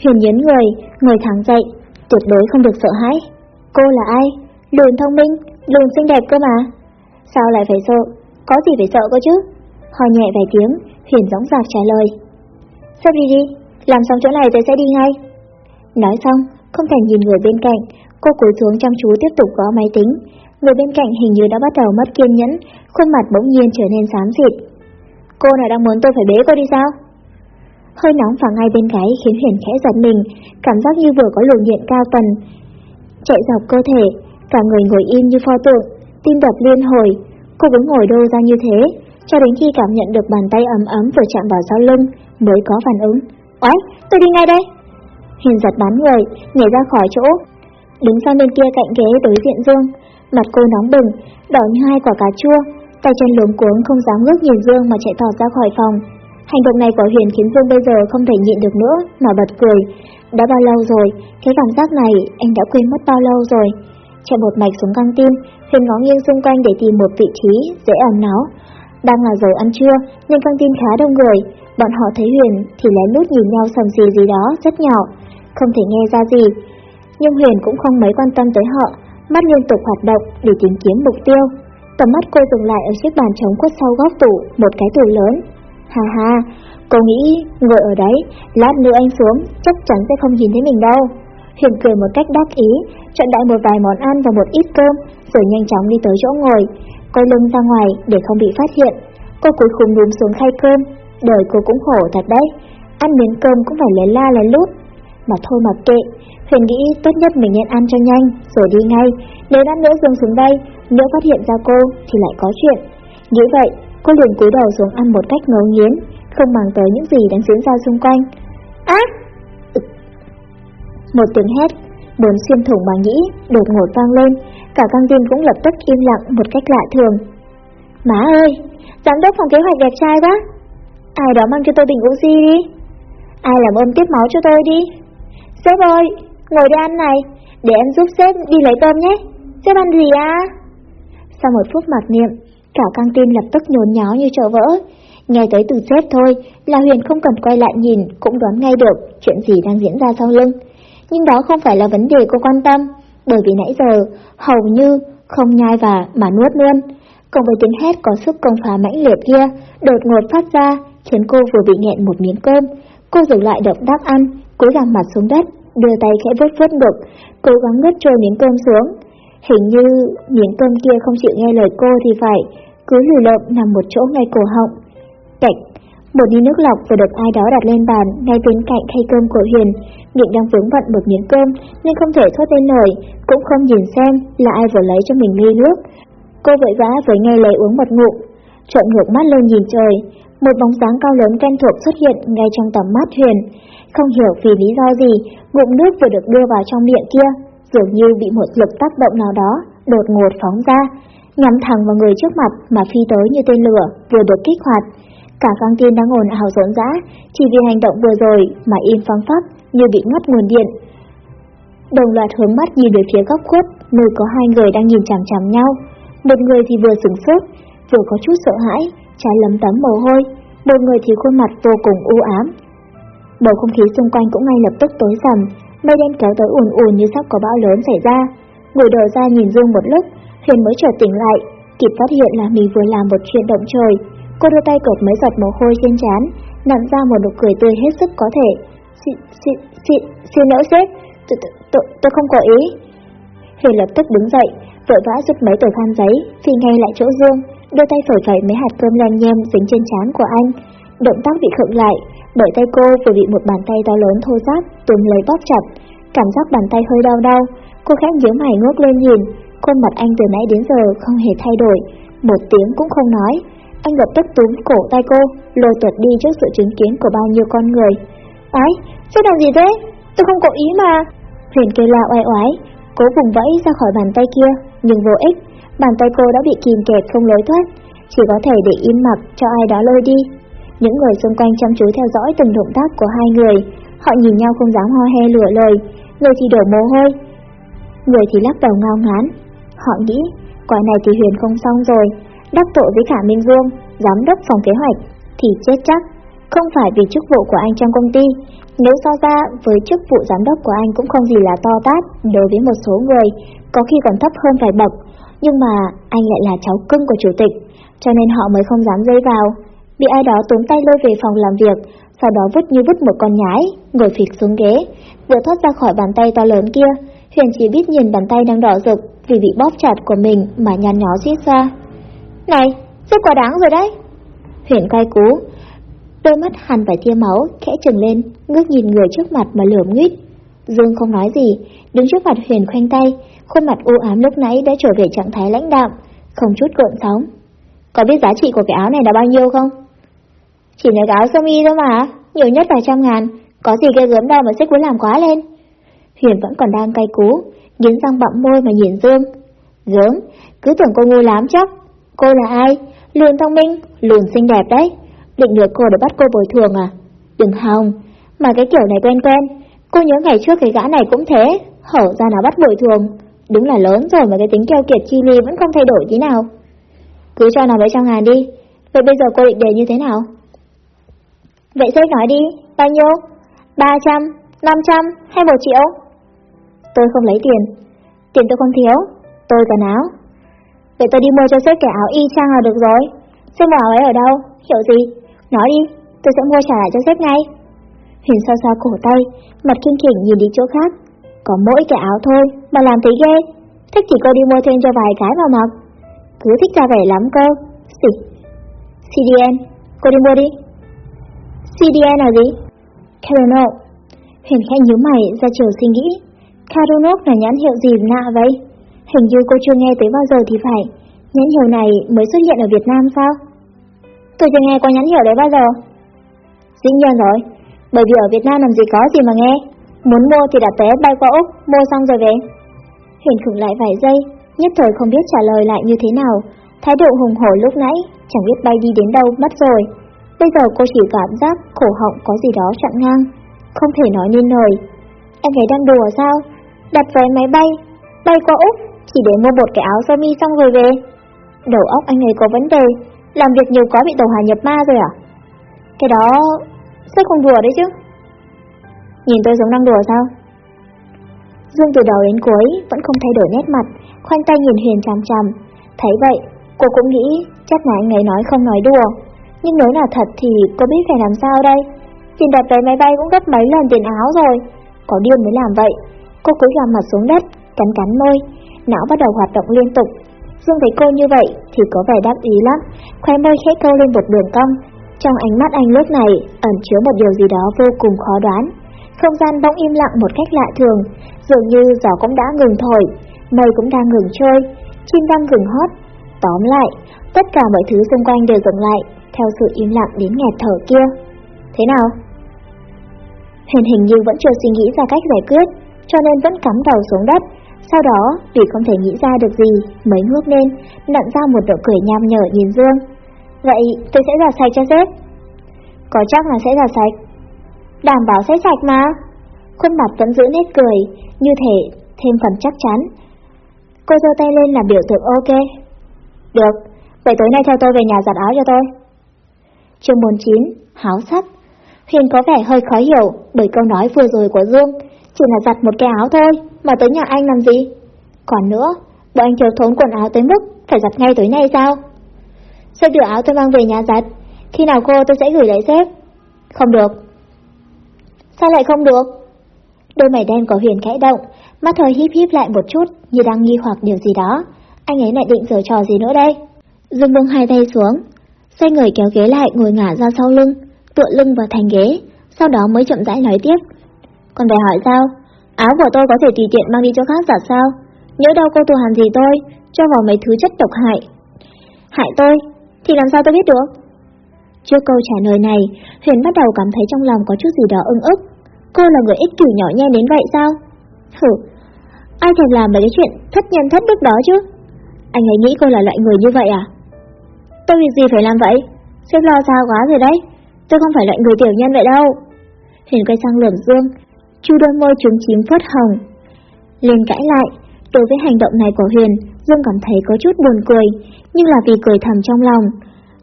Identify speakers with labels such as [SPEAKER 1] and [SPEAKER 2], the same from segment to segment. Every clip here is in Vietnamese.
[SPEAKER 1] Huyền nhấn người, người thẳng dậy, tuyệt đối không được sợ hãi. Cô là ai? Lùn thông minh, lùn xinh đẹp cơ mà. Sao lại phải sợ? Có gì phải sợ cơ chứ? Hò nhẹ vài tiếng, Huyền gióng giạc trả lời. Sắp đi đi, làm xong chỗ này tôi sẽ đi ngay. Nói xong, không thành nhìn người bên cạnh, cô cúi xuống chăm chú tiếp tục gõ máy tính. Người bên cạnh hình như đã bắt đầu mất kiên nhẫn, khuôn mặt bỗng nhiên trở nên xám xịt. Cô nào đang muốn tôi phải bế cô đi sao? Hơi nóng vào ngay bên gáy khiến Huyền khẽ giật mình, cảm giác như vừa có luồng điện cao tần. Chạy dọc cơ thể, cả người ngồi im như pho tượng, tim đập liên hồi. Cô cứ ngồi đô ra như thế, cho đến khi cảm nhận được bàn tay ấm ấm vừa chạm vào sau lưng, mới có phản ứng. Ối, tôi đi ngay đây! Huyền giật bắn người, nhảy ra khỏi chỗ, đứng sang bên kia cạnh ghế đối diện Dương. Mặt cô nóng bừng, đỏ như hai quả cà chua, tay chân luống cuống không dám ngước nhìn Dương mà chạy thọt ra khỏi phòng. Hành động này của Huyền khiến Dương bây giờ không thể nhịn được nữa mà bật cười. Đã bao lâu rồi, cái cảm giác này anh đã quên mất bao lâu rồi. Chạy một mạch xuống căng tin, Huyền ngó nghiêng xung quanh để tìm một vị trí dễ ẩn náu. Đang là giờ ăn trưa, nhưng căng tin khá đông người, bọn họ thấy Huyền thì lén lút nhìn nhau sầm xì gì đó rất nhỏ, không thể nghe ra gì. Nhưng Huyền cũng không mấy quan tâm tới họ, mắt liên tục hoạt động để tìm kiếm mục tiêu. Tầm mắt cô dừng lại ở chiếc bàn trống khuất sau góc tủ, một cái tủ lớn. Hà hà, cô nghĩ ngồi ở đấy, lát nữa anh xuống, chắc chắn sẽ không nhìn thấy mình đâu. Huyền cười một cách đắc ý, chọn đại một vài món ăn và một ít cơm, rồi nhanh chóng đi tới chỗ ngồi, Cô lưng ra ngoài để không bị phát hiện. Cô cuối cùng núm xuống khay cơm, đời cô cũng khổ thật đấy, ăn miếng cơm cũng phải lấy la lấy lút. Mà thôi mà kệ, Huyền nghĩ tốt nhất mình nên ăn cho nhanh, rồi đi ngay. Nếu đã nữa dừng xuống đây, nếu phát hiện ra cô thì lại có chuyện. Như vậy, cô liền cúi đầu xuống ăn một cách ngấu nghiến, không màng tới những gì đang diễn ra xung quanh. Á! Một tiếng hét, bốn xuyên thủng bà nhĩ, đột ngột vang lên, cả căng tin cũng lập tức im lặng một cách lạ thường. Má ơi, giám đốc phòng kế hoạch đẹp trai quá. Ai đó mang cho tôi bình oxy đi. Ai làm ôm tiếp máu cho tôi đi. Sếp ơi, ngồi đi ăn này, để em giúp sếp đi lấy cơm nhé. Sếp ăn gì à? Sau một phút mặc niệm, cả căng tin lập tức nhốn nháo như chợ vỡ. Nghe tới từ chết thôi là Huyền không cần quay lại nhìn cũng đoán ngay được chuyện gì đang diễn ra sau lưng. Nhưng đó không phải là vấn đề cô quan tâm, bởi vì nãy giờ hầu như không nhai và mà nuốt luôn. Cùng với tiếng hét có sức công phá mãnh liệt kia, đột ngột phát ra, khiến cô vừa bị nghẹn một miếng cơm. Cô dừng lại động tác ăn, cúi gằm mặt xuống đất, đưa tay khẽ vuốt vuốt ngực, cố gắng nuốt trôi miếng cơm xuống. Hình như miếng cơm kia không chịu nghe lời cô thì phải, cứ lù lợm nằm một chỗ ngay cổ họng. Cạch, một ly nước lọc vừa được ai đó đặt lên bàn ngay bên cạnh khay cơm của Huyền, miệng đang vướng bận một miếng cơm nên không thể thoát lên nổi, cũng không nhìn xem là ai vừa lấy cho mình ly nước. Cô vội vã với ngay lấy uống một ngụm, trợn ngược mắt lên nhìn trời, một bóng dáng cao lớn quen thuộc xuất hiện ngay trong tầm mắt Huyền. Không hiểu vì lý do gì, ngụm nước vừa được đưa vào trong miệng kia, dường như bị một lực tác động nào đó, đột ngột phóng ra, nhắm thẳng vào người trước mặt mà phi tới như tên lửa vừa được kích hoạt. Cả căng tin đang ồn ào rộn rã, chỉ vì hành động vừa rồi mà im phăng phắc như bị ngắt nguồn điện. Đồng loạt hướng mắt nhìn về phía góc khuất, nơi có hai người đang nhìn chằm chằm nhau. Một người thì vừa sửng sốt, vừa có chút sợ hãi, trái lấm tấm mồ hôi, một người thì khuôn mặt vô cùng u ám. Bầu không khí xung quanh cũng ngay lập tức tối sầm, mây đen kéo tới ùn ùn như sắp có bão lớn xảy ra. Ngồi đầu ra nhìn Dương một lúc, Huyền mới chợt tỉnh lại, kịp phát hiện là mình vừa làm một chuyện động trời. Cô đưa tay cột mấy giọt mồ hôi trên trán, nặn ra một nụ cười tươi hết sức có thể. Xin, xin, xin, xin lỗi sếp, tôi, tôi, tôi không có ý. Huyền lập tức đứng dậy, vội vã rút mấy tờ khăn giấy, phi ngay lại chỗ Dương, đưa tay phẩy phẩy mấy hạt cơm lem nhem dính trên trán của anh. Động tác bị khựng lại, bởi tay cô vừa bị một bàn tay to lớn thô ráp túm lấy bóp chặt, cảm giác bàn tay hơi đau đau. Cô khẽ nhíu mày ngước lên nhìn, khuôn mặt anh từ nãy đến giờ không hề thay đổi, một tiếng cũng không nói. Anh lập tức túm cổ tay cô, lôi tuột đi trước sự chứng kiến của bao nhiêu con người. Ấy, chứ làm gì thế? Tôi không cố ý mà. Huyền kêu la oai oái, cố vùng vẫy ra khỏi bàn tay kia, nhưng vô ích. Bàn tay cô đã bị kìm kẹt không lối thoát, chỉ có thể để im mặc cho ai đó lôi đi. Những người xung quanh chăm chú theo dõi từng động tác của hai người, họ nhìn nhau không dám ho he lửa lời, người thì đổ mồ hôi, người thì lắc đầu ngao ngán. Họ nghĩ, quả này thì Huyền không xong rồi, đắc tội với cả Minh Dương, giám đốc phòng kế hoạch, thì chết chắc. Không phải vì chức vụ của anh trong công ty, Nếu so ra với chức vụ giám đốc của anh cũng không gì là to tát đối với một số người, có khi còn thấp hơn vài bậc, nhưng mà anh lại là cháu cưng của chủ tịch, cho nên họ mới không dám dây vào. Bị ai đó túm tay lôi về phòng làm việc, sau đó vứt như vứt một con nhái, ngồi phịch xuống ghế, vừa thoát ra khỏi bàn tay to lớn kia, Huyền chỉ biết nhìn bàn tay đang đỏ rực vì bị bóp chặt của mình mà nhăn nhó rít ra. Này, rất quá đáng rồi đấy. Huyền cay cú, đôi mắt hằn phải tia máu, khẽ trừng lên, ngước nhìn người trước mặt mà lườm nguyết. Dương không nói gì, đứng trước mặt Huyền khoanh tay, khuôn mặt u ám lúc nãy đã trở về trạng thái lãnh đạm, không chút gợn sóng. Có biết giá trị của cái áo này là bao nhiêu không? Chỉ là áo sơ mi thôi mà, nhiều nhất vài trăm ngàn, có gì ghê gớm đâu mà xích muốn làm quá lên. Huyền vẫn còn đang cay cú, nghiến răng bặm môi mà nhìn Dương. Gớm, cứ tưởng cô ngu lắm chắc. Cô là ai? Lùn thông minh, lùn xinh đẹp đấy. Định lừa cô để bắt cô bồi thường à? Đừng hòng, mà cái kiểu này quen quen. Cô nhớ ngày trước cái gã này cũng thế, hở ra nào bắt bồi thường. Đúng là lớn rồi mà cái tính keo kiệt chi ly vẫn không thay đổi tí nào. Cứ cho nó mấy trăm ngàn đi, vậy bây giờ cô định đề như thế nào? Vậy sếp nói đi, bao nhiêu? 300, 500 hay 1 triệu? Tôi không lấy tiền, tiền tôi không thiếu, tôi cần áo. Vậy tôi đi mua cho sếp cái áo y chang là được rồi. Sếp mua áo ấy ở đâu, hiểu gì? Nói đi, tôi sẽ mua trả lại cho sếp ngay. Huyền sao sao cổ tay, mặt kinh khỉnh nhìn đi chỗ khác. Có mỗi cái áo thôi mà làm thấy ghê. Thích thì cô đi mua thêm cho vài cái mà mặc. Cứ thích ra vẻ lắm cơ. Xỉ. CDN, cô đi mua đi. CDN là gì? Caronok. Huyền khẽ nhíu mày ra chiều suy nghĩ. Caronok là nhãn hiệu gì lạ vậy? Hình như cô chưa nghe tới bao giờ thì phải. Nhãn hiệu này mới xuất hiện ở Việt Nam sao? Tôi chưa nghe qua nhãn hiệu đấy bao giờ. Dĩ nhiên rồi, bởi vì ở Việt Nam làm gì có gì mà nghe. Muốn mua thì đặt vé bay qua Úc, mua xong rồi về. Huyền khựng lại vài giây, nhất thời không biết trả lời lại như thế nào. Thái độ hùng hổ lúc nãy, chẳng biết bay đi đến đâu mất rồi. Bây giờ cô chỉ cảm giác cổ họng có gì đó chặn ngang, không thể nói nên lời. Anh ấy đang đùa sao? Đặt vé máy bay, bay qua Úc, chỉ để mua một cái áo sơ mi xong rồi về. Đầu óc anh ấy có vấn đề, làm việc nhiều quá bị tàu hỏa nhập ma rồi à? Cái đó, sao không đùa đấy chứ? Nhìn tôi giống đang đùa sao? Dương từ đầu đến cuối vẫn không thay đổi nét mặt, khoanh tay nhìn Huyền chằm chằm. Thấy vậy, cô cũng nghĩ chắc là anh ấy nói không nói đùa. Nhưng nếu là thật thì cô biết phải làm sao đây? Tiền đặt vé máy bay cũng gấp mấy lần tiền áo rồi. Có điên mới làm vậy. Cô cúi gằm mặt xuống đất, cắn cắn môi, não bắt đầu hoạt động liên tục. Dương thấy cô như vậy thì có vẻ đáp ý lắm, khoe môi khẽ câu lên một đường cong. Trong ánh mắt anh lúc này ẩn chứa một điều gì đó vô cùng khó đoán. Không gian bỗng im lặng một cách lạ thường, dường như gió cũng đã ngừng thổi, mây cũng đang ngừng trôi, chim đang ngừng hót. Tóm lại, tất cả mọi thứ xung quanh đều dừng lại, theo sự im lặng đến nghẹt thở kia. Thế nào? Huyền hình như vẫn chưa suy nghĩ ra cách giải quyết, cho nên vẫn cắm đầu xuống đất. Sau đó, vì không thể nghĩ ra được gì, mới ngước lên, nặn ra một nụ cười nham nhở nhìn Dương. Vậy tôi sẽ giặt sạch cho sếp. Có chắc là sẽ giặt sạch. Đảm bảo sẽ sạch mà. Khuôn mặt vẫn giữ nét cười, như thể thêm phần chắc chắn. Cô giơ tay lên làm biểu tượng ok. Được, vậy tối nay theo tôi về nhà giặt áo cho tôi. Chương 49, háo sắc. Huyền có vẻ hơi khó hiểu bởi câu nói vừa rồi của Dương, chỉ là giặt một cái áo thôi, mà tới nhà anh làm gì? Còn nữa, bọn anh thiếu thốn quần áo tới mức phải giặt ngay tối nay sao? Sẽ đưa áo tôi mang về nhà giặt, khi nào cô tôi sẽ gửi lại sếp. Không được. Sao lại không được? Đôi mày đen của Huyền khẽ động, mắt hơi híp híp lại một chút như đang nghi hoặc điều gì đó. Anh ấy lại định giở trò gì nữa đây? Dương buông hai tay xuống, xoay người kéo ghế lại ngồi ngả ra sau lưng, tựa lưng vào thành ghế, sau đó mới chậm rãi nói tiếp. Còn phải hỏi sao? Áo của tôi có thể tùy tiện mang đi cho khác giả sao? Nhớ đâu cô thù hàn gì tôi, cho vào mấy thứ chất độc hại. Hại tôi? Thì làm sao tôi biết được? Trước câu trả lời này, Huyền bắt đầu cảm thấy trong lòng có chút gì đó ưng ức. Cô là người ích kỷ nhỏ nhen đến vậy sao? Hử, ai thèm làm mấy cái chuyện thất nhân thất đức đó chứ? Anh ấy nghĩ cô là loại người như vậy à? Tôi việc gì phải làm vậy? Sếp lo xa quá rồi đấy. Tôi không phải loại người tiểu nhân vậy đâu. Huyền quay sang lườm Dương, chu đôi môi trúng chím phớt hồng. liền cãi lại, đối với hành động này của Huyền, Dương cảm thấy có chút buồn cười, nhưng là vì cười thầm trong lòng.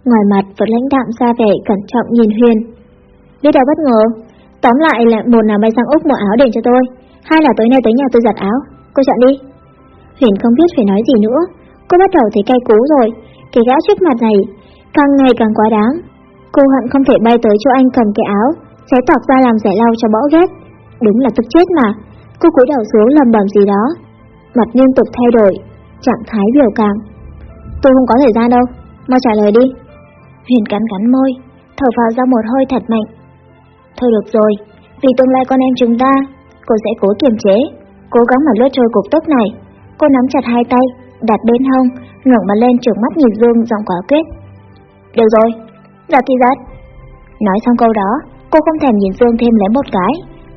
[SPEAKER 1] Ngoài mặt vẫn lãnh đạm ra vẻ cẩn trọng nhìn Huyền. Biết đâu bất ngờ, Tóm lại là một là bay sang Úc mua áo để cho tôi, hai là tối nay tới nhà tôi giặt áo. Cô chọn đi. Huyền không biết phải nói gì nữa. Cô bắt đầu thấy cay cú rồi. Cái gã trước mặt này càng ngày càng quá đáng. Cô hận không thể bay tới chỗ anh cầm cái áo, xé toạc ra làm rẻ lau cho bõ ghét. Đúng là tức chết mà. Cô cúi đầu xuống lầm bầm gì đó. Mặt liên tục thay đổi, trạng thái biểu cảm. Tôi không có thời gian đâu, mau trả lời đi. Huyền cắn cắn môi, thở vào ra một hơi thật mạnh. Thôi được rồi, vì tương lai con em chúng ta, cô sẽ cố kiềm chế, cố gắng mà lướt trôi cục tức này. Cô nắm chặt hai tay, đặt bên hông, ngẩng mặt lên trừng mắt nhìn Dương giọng quả quyết. Được rồi, giật thì giật. Nói xong câu đó, cô không thèm nhìn Dương thêm lấy một cái,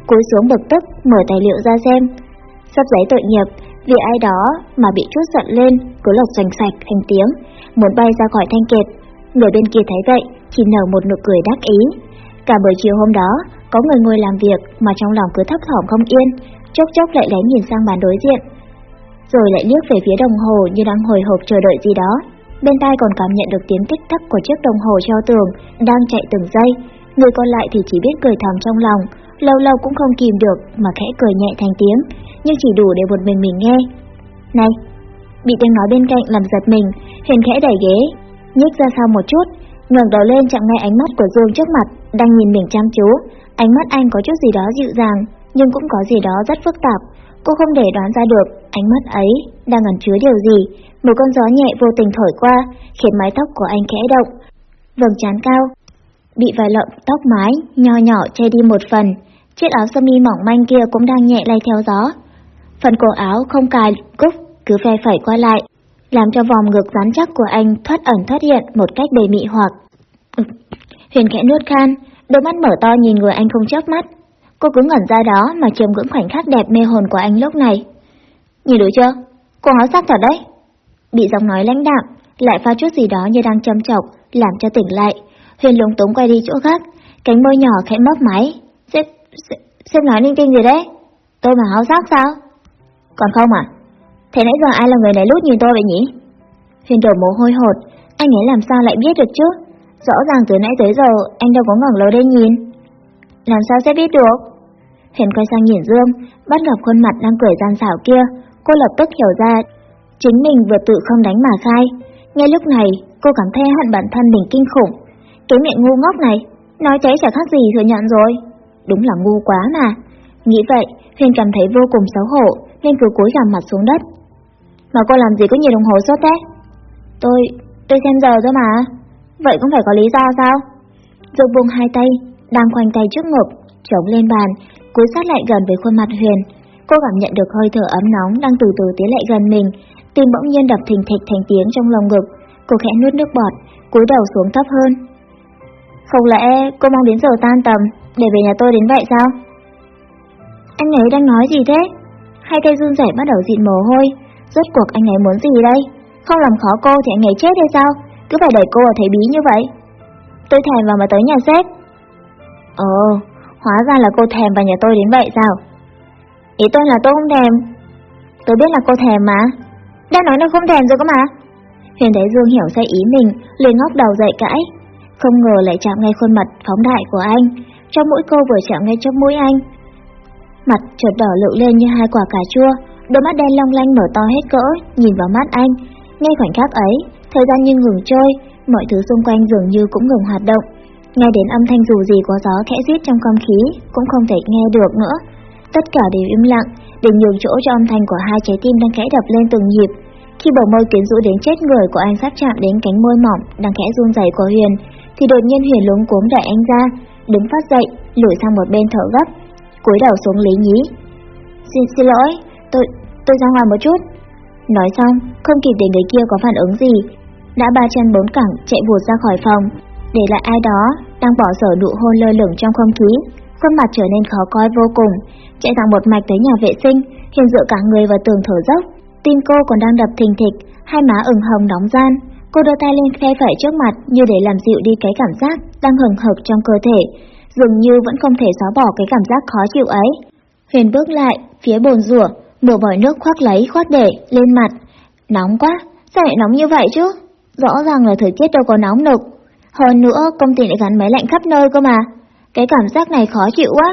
[SPEAKER 1] cúi xuống bực tức mở tài liệu ra xem. Sắp giấy tội nghiệp, vì ai đó mà bị chút giận lên, cứ lộc sành sạch thành tiếng, muốn bay ra khỏi thanh kiệt. Người bên kia thấy vậy, chỉ nở một nụ cười đắc ý. Cả buổi chiều hôm đó, có người ngồi làm việc mà trong lòng cứ thấp thỏm không yên, chốc chốc lại lén nhìn sang bàn đối diện. Rồi lại liếc về phía đồng hồ như đang hồi hộp chờ đợi gì đó. Bên tai còn cảm nhận được tiếng tích tắc của chiếc đồng hồ treo tường đang chạy từng giây. Người còn lại thì chỉ biết cười thầm trong lòng, lâu lâu cũng không kìm được mà khẽ cười nhẹ thành tiếng, nhưng chỉ đủ để một mình mình nghe. Này! Bị tiếng nói bên cạnh làm giật mình, Huyền khẽ đẩy ghế, nhích ra sau một chút, ngẩng đầu lên chạm ngay ánh mắt của Dương trước mặt, đang nhìn mình chăm chú. Ánh mắt anh có chút gì đó dịu dàng, nhưng cũng có gì đó rất phức tạp. Cô không để đoán ra được ánh mắt ấy đang ẩn chứa điều gì. Một con gió nhẹ vô tình thổi qua, khiến mái tóc của anh khẽ động. Vầng trán cao, bị vài lọn tóc mái, nho nhỏ che đi một phần. Chiếc áo sơ mi mỏng manh kia cũng đang nhẹ lay theo gió. Phần cổ áo không cài cúc, cứ phe phẩy qua lại, làm cho vòng ngực rắn chắc của anh thoát ẩn thoát hiện một cách đầy mị hoặc. Huyền khẽ nuốt khan, đôi mắt mở to nhìn người anh không chớp mắt. Cô cứ ngẩn ra đó mà chiêm ngưỡng khoảnh khắc đẹp mê hồn của anh lúc này. Nhìn được chưa? Cô nói sắc thật đấy. Bị giọng nói lãnh đạm, lại pha chút gì đó như đang châm chọc, làm cho tỉnh lại. Huyền lúng túng quay đi chỗ khác, cánh môi nhỏ khẽ mấp máy. Sếp, sếp, sếp nói linh tinh gì đấy? Tôi mà háo sắc sao? Còn không à? Thế nãy giờ ai là người này lút nhìn tôi vậy nhỉ? Huyền đổ mồ hôi hột, anh ấy làm sao lại biết được chứ? Rõ ràng từ nãy tới giờ anh đâu có ngẩng đầu lên nhìn. Làm sao sẽ biết được? Huyền quay sang nhìn Dương, bắt gặp khuôn mặt đang cười gian xảo kia, cô lập tức hiểu ra chính mình vừa tự không đánh mà khai. Ngay lúc này, cô cảm thấy hận bản thân mình kinh khủng. Cái miệng ngu ngốc này, nói thế chẳng khác gì thừa nhận rồi. Đúng là ngu quá mà. Nghĩ vậy, Huyền cảm thấy vô cùng xấu hổ, nên cứ cúi gằm mặt xuống đất. Mà cô làm gì có nhiều đồng hồ suốt thế? Tôi, tôi xem giờ thôi mà. Vậy cũng phải có lý do sao? Dục buông hai tay, đang khoanh tay trước ngực, chống lên bàn, cúi sát lại gần với khuôn mặt Huyền. Cô cảm nhận được hơi thở ấm nóng đang từ từ tiến lại gần mình, tim bỗng nhiên đập thình thịch thành tiếng trong lồng ngực. Cô khẽ nuốt nước bọt, cúi đầu xuống thấp hơn. Không lẽ cô mong đến giờ tan tầm để về nhà tôi đến vậy sao? Anh ấy đang nói gì thế? Hai tay run rẩy bắt đầu dịn mồ hôi. Rốt cuộc anh ấy muốn gì đây? Không làm khó cô thì anh ấy chết hay sao? Cứ phải đẩy cô vào thế bí như vậy. Tôi thèm vào mà tới nhà sếp. Ồ, hóa ra là cô thèm vào nhà tôi đến vậy sao? Ý tôi là tôi không thèm. Tôi biết là cô thèm mà. Đã nói là không thèm rồi cơ mà. Huyền thấy Dương hiểu sai ý mình, liền ngóc đầu dậy cãi. Không ngờ lại chạm ngay khuôn mặt phóng đại của anh. Trong mũi cô vừa chạm ngay trong mũi anh. Mặt chợt đỏ lựu lên như hai quả cà chua, đôi mắt đen long lanh mở to hết cỡ, nhìn vào mắt anh. Ngay khoảnh khắc ấy, thời gian như ngừng trôi, mọi thứ xung quanh dường như cũng ngừng hoạt động. Nghe đến âm thanh dù gì có gió khẽ rít trong không khí, cũng không thể nghe được nữa. Tất cả đều im lặng, để nhường chỗ cho âm thanh của hai trái tim đang khẽ đập lên từng nhịp. Khi bờ môi quyến rũ đến chết người của anh sắp chạm đến cánh môi mỏng đang khẽ run rẩy của Huyền, thì đột nhiên Huyền lúng cuống đẩy anh ra, đứng phát dậy, lùi sang một bên thở gấp, cúi đầu xuống lý nhí. Xin, xin lỗi, tôi, tôi ra ngoài một chút. Nói xong, không kịp để người kia có phản ứng gì, đã ba chân bốn cẳng chạy vụt ra khỏi phòng, để lại ai đó đang bỏ sở nụ hôn lơ lửng trong không khí, khuôn mặt trở nên khó coi vô cùng, chạy thẳng một mạch tới nhà vệ sinh, hiền dựa cả người vào tường thở dốc. Tim cô còn đang đập thình thịch, hai má ửng hồng nóng gian. Cô đưa tay lên phe phẩy trước mặt như để làm dịu đi cái cảm giác đang hừng hực trong cơ thể, dường như vẫn không thể xóa bỏ cái cảm giác khó chịu ấy. Huyền bước lại, phía bồn rửa, đổ vòi nước khoác lấy khoác để lên mặt. Nóng quá, sao lại nóng như vậy chứ? Rõ ràng là thời tiết đâu có nóng được. Hơn nữa, công ty lại gắn máy lạnh khắp nơi cơ mà. Cái cảm giác này khó chịu quá.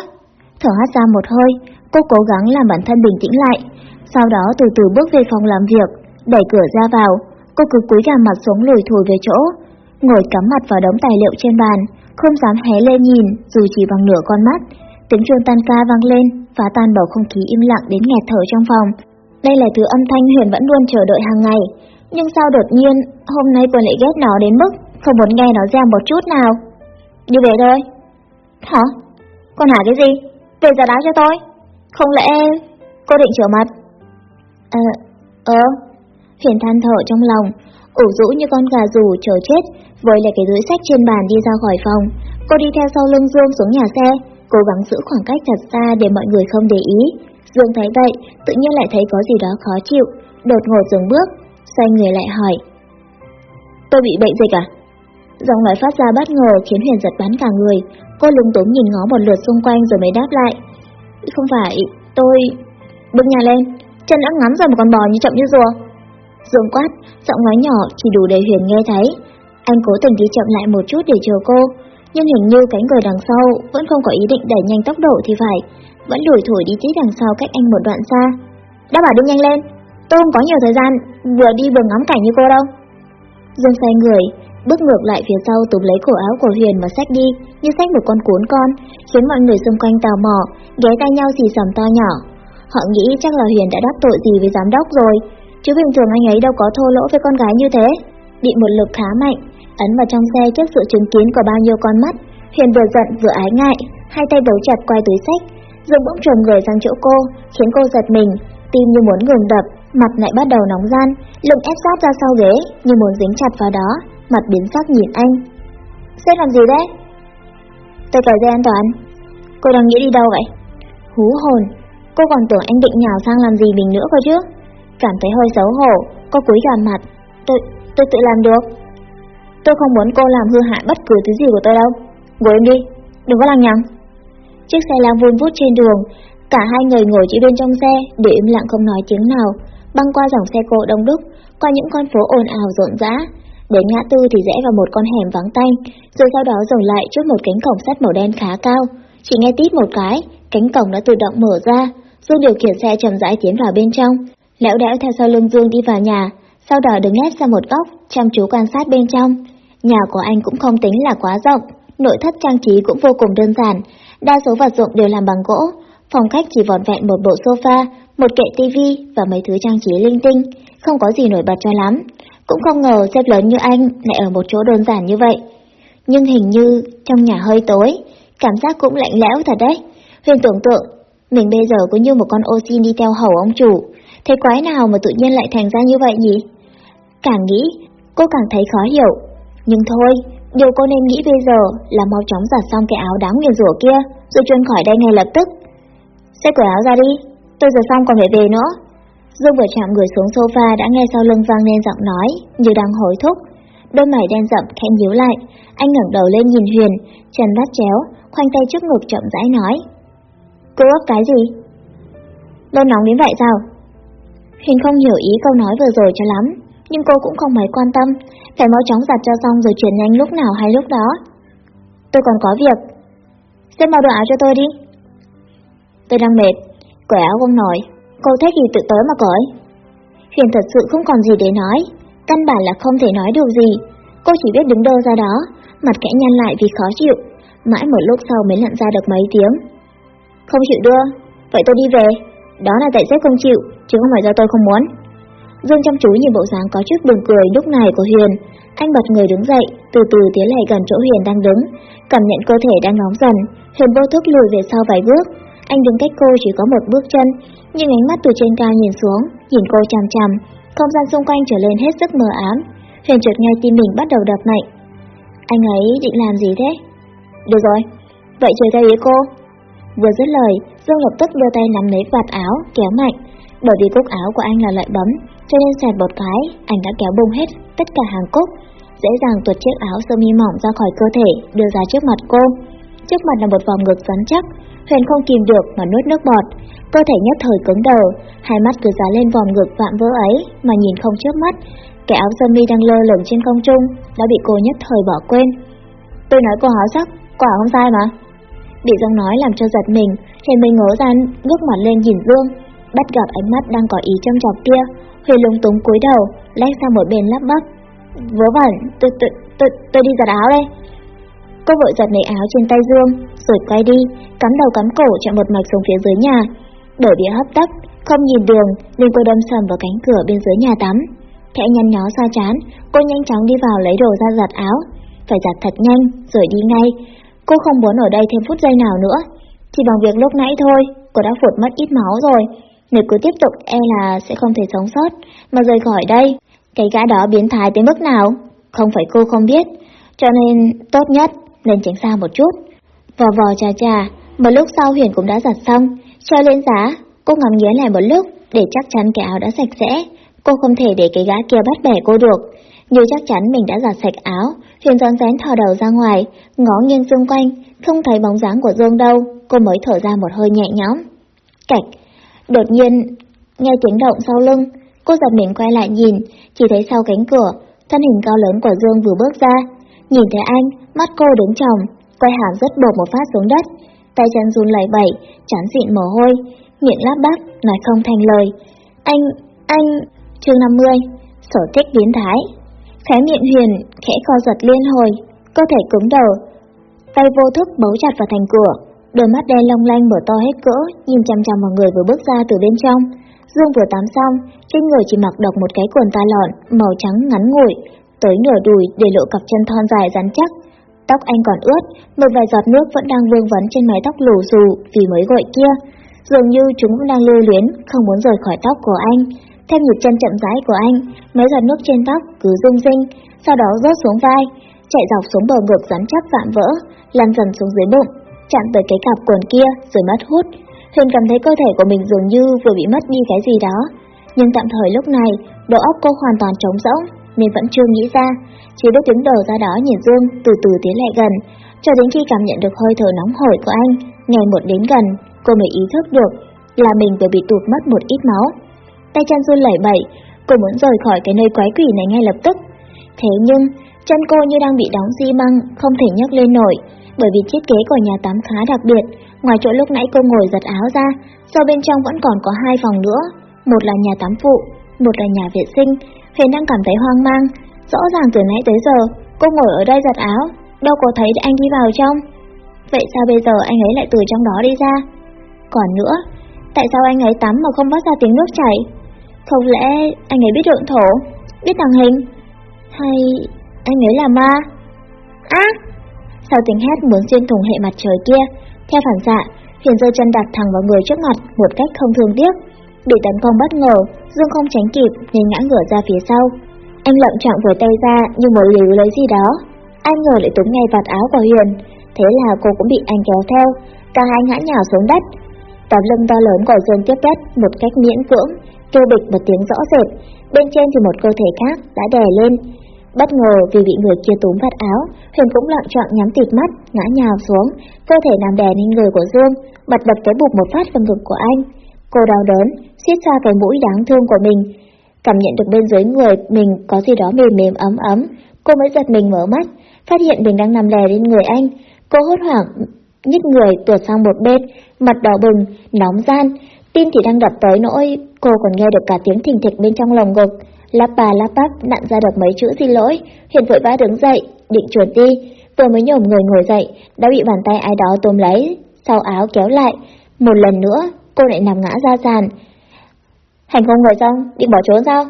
[SPEAKER 1] Thở hắt ra một hơi, cô cố gắng làm bản thân bình tĩnh lại. Sau đó từ từ bước về phòng làm việc, đẩy cửa ra vào. Cô cứ cúi gằm mặt xuống lùi thùi về chỗ, ngồi cắm mặt vào đống tài liệu trên bàn, không dám hé lên nhìn dù chỉ bằng nửa con mắt. Tiếng chuông tan ca vang lên, phá tan bầu không khí im lặng đến nghẹt thở trong phòng. Đây là thứ âm thanh Huyền vẫn luôn chờ đợi hàng ngày, nhưng sao đột nhiên hôm nay cô lại ghét nó đến mức không muốn nghe nó reo một chút nào. Như vậy thôi. Hả? Con hả cái gì? Về giờ đáo cho tôi. Không lẽ cô định trở mặt? Ờ, ờ. Huyền than thở trong lòng, ủ rũ như con gà rủ chờ chết, với lại cái túi sách trên bàn đi ra khỏi phòng. Cô đi theo sau lưng Dương xuống nhà xe, cố gắng giữ khoảng cách thật xa để mọi người không để ý. Dương thấy vậy, tự nhiên lại thấy có gì đó khó chịu, đột ngột dừng bước, xoay người lại hỏi. Tôi bị bệnh dịch à? Giọng nói phát ra bất ngờ khiến Huyền giật bắn cả người, cô lúng túng nhìn ngó một lượt xung quanh rồi mới đáp lại. Không phải, tôi... Bước nhà lên, chân đã ngắn rồi một con bò như chậm như rùa. Dương quát, giọng nói nhỏ chỉ đủ để Huyền nghe thấy. Anh cố tình đi chậm lại một chút để chờ cô, nhưng hình như cánh người đằng sau vẫn không có ý định đẩy nhanh tốc độ thì phải, vẫn đuổi thổi đi tít đằng sau cách anh một đoạn xa. Đã bảo đi nhanh lên, tôi không có nhiều thời gian, vừa đi vừa ngắm cảnh như cô đâu. Dương xoay người, bước ngược lại phía sau túm lấy cổ áo của Huyền mà xách đi, như xách một con cuốn con, khiến mọi người xung quanh tò mò, ghé tay nhau xì xầm to nhỏ. Họ nghĩ chắc là Huyền đã đáp tội gì với giám đốc rồi, chứ bình thường anh ấy đâu có thô lỗ với con gái như thế. Bị một lực khá mạnh, ấn vào trong xe trước sự chứng kiến của bao nhiêu con mắt, Huyền vừa giận vừa ái ngại, hai tay bấu chặt quay túi sách, Dương bỗng trồm người sang chỗ cô, khiến cô giật mình, tim như muốn ngừng đập, mặt lại bắt đầu nóng gian, lưng ép sát ra sau ghế, như muốn dính chặt vào đó, mặt biến sắc nhìn anh. Sếp làm gì đấy? Tôi cởi dây an toàn. Cô đang nghĩ đi đâu vậy? Hú hồn, cô còn tưởng anh định nhào sang làm gì mình nữa cơ chứ. Cảm thấy hơi xấu hổ, cô cúi gằm mặt. Tôi, tôi tự làm được. Tôi không muốn cô làm hư hại bất cứ thứ gì của tôi đâu. Ngồi em đi, đừng có lằng nhằng. Chiếc xe lao vun vút trên đường, cả hai người ngồi chỉ bên trong xe để im lặng không nói tiếng nào, băng qua dòng xe cộ đông đúc, qua những con phố ồn ào rộn rã. Đến ngã tư thì rẽ vào một con hẻm vắng tanh, rồi sau đó dừng lại trước một cánh cổng sắt màu đen khá cao. Chỉ nghe tít một cái, cánh cổng đã tự động mở ra, Dương điều khiển xe chậm rãi tiến vào bên trong, lẽo đẽo theo sau lưng Dương đi vào nhà, sau đó đứng nép ra một góc, chăm chú quan sát bên trong. Nhà của anh cũng không tính là quá rộng, nội thất trang trí cũng vô cùng đơn giản, đa số vật dụng đều làm bằng gỗ, phòng khách chỉ vỏn vẹn một bộ sofa, một kệ tivi và mấy thứ trang trí linh tinh, không có gì nổi bật cho lắm. Cũng không ngờ xếp lớn như anh lại ở một chỗ đơn giản như vậy. Nhưng hình như trong nhà hơi tối, cảm giác cũng lạnh lẽo thật đấy. Huyền tưởng tượng, mình bây giờ cũng như một con ô xin đi theo hầu ông chủ, thế quái nào mà tự nhiên lại thành ra như vậy nhỉ? Càng nghĩ, cô càng thấy khó hiểu. Nhưng thôi, điều cô nên nghĩ bây giờ là mau chóng giặt xong cái áo đáng nguyền rủa kia, rồi chuyên khỏi đây ngay lập tức. Xếp quần áo ra đi, tôi giờ xong còn phải về nữa. Dương vừa chạm người xuống sofa đã nghe sau lưng vang lên giọng nói, như đang hối thúc. Đôi mày đen rậm khẽ nhíu lại, anh ngẩng đầu lên nhìn Huyền, chân bắt chéo, khoanh tay trước ngực chậm rãi nói. Cô ấp cái gì? Đôi nóng đến vậy sao? Huyền không hiểu ý câu nói vừa rồi cho lắm, nhưng cô cũng không mấy quan tâm, phải mau chóng giặt cho xong rồi chuyển nhanh lúc nào hay lúc đó. Tôi còn có việc. Xếp mau đồ áo cho tôi đi. Tôi đang mệt, quẻ áo không nổi, cô thích gì tự tới mà cởi. Huyền thật sự không còn gì để nói, căn bản là không thể nói được gì. Cô chỉ biết đứng đơ ra đó, mặt kẽ nhăn lại vì khó chịu, mãi một lúc sau mới lặn ra được mấy tiếng. Không chịu đưa, vậy tôi đi về. Đó là tại sếp không chịu, chứ không phải do tôi không muốn. Dương chăm chú nhìn bộ dáng có chút buồn cười lúc này của Huyền. Anh bật người đứng dậy, từ từ tiến lại gần chỗ Huyền đang đứng, cảm nhận cơ thể đang nóng dần. Huyền vô thức lùi về sau vài bước. Anh đứng cách cô chỉ có một bước chân, nhưng ánh mắt từ trên cao nhìn xuống, nhìn cô chằm chằm, không gian xung quanh trở lên hết sức mờ ám. Huyền chợt nghe tim mình bắt đầu đập mạnh. Anh ấy định làm gì thế? Được rồi, vậy trời theo ý cô. Vừa dứt lời, Dương lập tức đưa tay nắm lấy vạt áo, kéo mạnh. Bởi vì cúc áo của anh là loại bấm, cho nên xẹt một cái, anh đã kéo bung hết tất cả hàng cúc, dễ dàng tuột chiếc áo sơ mi mỏng ra khỏi cơ thể, đưa ra trước mặt cô. Trước mặt là một vòng ngực rắn chắc, Huyền không kìm được mà nuốt nước bọt, cơ thể nhất thời cứng đờ, hai mắt cứ dán lên vòng ngực vạm vỡ ấy mà nhìn không trước mắt. Cái áo sơ mi đang lơ lửng trên không trung đã bị cô nhất thời bỏ quên. Tôi nói cô háo sắc, quả không sai mà. Bị Dương nói làm cho giật mình, Huyền mới ngớ ra ngước mặt lên nhìn Dương, bắt gặp ánh mắt đang có ý trong chọc kia, Huyền lúng túng cúi đầu, lách sang một bên lắp bắp. Vớ vẩn, tôi, tôi, tôi, tôi đi giặt áo đây. Cô vội giật lấy áo trên tay Dương, rồi quay đi, cắm đầu cắm cổ chạy một mạch xuống phía dưới nhà. Bởi bị hấp tấp, không nhìn đường nên cô đâm sầm vào cánh cửa bên dưới nhà tắm. Khẽ nhăn nhó xa chán, cô nhanh chóng đi vào lấy đồ ra giặt áo. Phải giặt thật nhanh, rồi đi ngay. Cô không muốn ở đây thêm phút giây nào nữa. Chỉ bằng việc lúc nãy thôi, cô đã phụt mất ít máu rồi. Nếu cứ tiếp tục e là sẽ không thể sống sót, mà rời khỏi đây. Cái gã đó biến thái tới mức nào? Không phải cô không biết. Cho nên, tốt nhất, nên tránh xa một chút. Vò vò trà trà, một lúc sau Huyền cũng đã giặt xong, cho lên giá, cô ngắm nghía lại một lúc để chắc chắn cái áo đã sạch sẽ. Cô không thể để cái gã kia bắt bẻ cô được. Như chắc chắn mình đã giặt sạch áo, Huyền rón rén thò đầu ra ngoài, ngó nghiêng xung quanh, không thấy bóng dáng của Dương đâu, cô mới thở ra một hơi nhẹ nhõm. Cạch, đột nhiên, nghe tiếng động sau lưng, cô giật mình quay lại nhìn, chỉ thấy sau cánh cửa, thân hình cao lớn của Dương vừa bước ra. Nhìn thấy anh, mắt cô đứng tròng, quay hàm rất bột một phát xuống đất, tay chân run lẩy bẩy, chán dịn mồ hôi, miệng lắp bắp, nói không thành lời. Anh, anh, chương 50, sở thích biến thái. Khẽ miệng huyền, khẽ co giật liên hồi, cơ thể cứng đầu. Tay vô thức bấu chặt vào thành cửa, đôi mắt đen long lanh mở to hết cỡ, nhìn chăm chăm vào người vừa bước ra từ bên trong. Dương vừa tắm xong, trên người chỉ mặc độc một cái quần ta lọn, màu trắng ngắn ngủi, tới nửa đùi để lộ cặp chân thon dài rắn chắc. Tóc anh còn ướt, một vài giọt nước vẫn đang vương vấn trên mái tóc lù xù vì mới gội kia. Dường như chúng cũng đang lưu luyến, không muốn rời khỏi tóc của anh. Theo nhịp chân chậm rãi của anh, mấy giọt nước trên tóc cứ rung rinh, sau đó rớt xuống vai, chạy dọc xuống bờ ngực rắn chắc vạm vỡ, lăn dần xuống dưới bụng, chạm tới cái cặp quần kia rồi mất hút. Huyền cảm thấy cơ thể của mình dường như vừa bị mất đi cái gì đó, nhưng tạm thời lúc này, đầu óc cô hoàn toàn trống rỗng, nên vẫn chưa nghĩ ra, chỉ biết đứng đầu ra đó nhìn Dương từ từ tiến lại gần, cho đến khi cảm nhận được hơi thở nóng hổi của anh, ngày một đến gần, cô mới ý thức được là mình vừa bị tụt mất một ít máu. Tay chân run lẩy bẩy, cô muốn rời khỏi cái nơi quái quỷ này ngay lập tức. Thế nhưng, chân cô như đang bị đóng xi măng, không thể nhấc lên nổi, bởi vì thiết kế của nhà tắm khá đặc biệt. Ngoài chỗ lúc nãy cô ngồi giật áo ra, do bên trong vẫn còn có hai phòng nữa, một là nhà tắm phụ, một là nhà vệ sinh. Huyền đang cảm thấy hoang mang, rõ ràng từ nãy tới giờ, cô ngồi ở đây giặt áo, đâu có thấy anh đi vào trong. Vậy sao bây giờ anh ấy lại từ trong đó đi ra? Còn nữa, tại sao anh ấy tắm mà không bắt ra tiếng nước chảy? Không lẽ anh ấy biết độn thổ, biết tàng hình? Hay anh ấy là ma? Á! Sau tiếng hét muốn xuyên thủng hệ mặt trời kia, theo phản xạ, Huyền giơ chân đặt thẳng vào người trước mặt một cách không thương tiếc. Bị tấn công bất ngờ, Dương không tránh kịp nên ngã ngửa ra phía sau. Anh lậm trọng với tay ra như một liều lấy gì đó. Anh ngờ lại túm ngay vạt áo của Huyền, thế là cô cũng bị anh kéo theo, cả hai ngã nhào xuống đất. Tấm lưng to lớn của Dương tiếp đất một cách miễn cưỡng, kêu bịch một tiếng rõ rệt, bên trên thì một cơ thể khác đã đè lên. Bất ngờ vì bị người kia túm vạt áo, Huyền cũng lặng trọng nhắm tịt mắt, ngã nhào xuống, cơ thể nằm đè lên người của Dương, bật đập cái bụng một phát vào ngực của anh. Cô đau đớn, siết ra cái mũi đáng thương của mình. Cảm nhận được bên dưới người mình có gì đó mềm mềm ấm ấm, cô mới giật mình mở mắt, phát hiện mình đang nằm lè lên người anh. Cô hốt hoảng, nhích người tuột sang một bên, mặt đỏ bừng, nóng gian, tim thì đang đập tới nỗi cô còn nghe được cả tiếng thình thịch bên trong lồng ngực. Lắp bà lắp bắp nặn ra được mấy chữ xin lỗi, Huyền vội vã đứng dậy, định chuồn đi, vừa mới nhổm người ngồi dậy, đã bị bàn tay ai đó tôm lấy, sau áo kéo lại. Một lần nữa, cô lại nằm ngã ra sàn. Hành không ngồi xong, định bỏ trốn sao?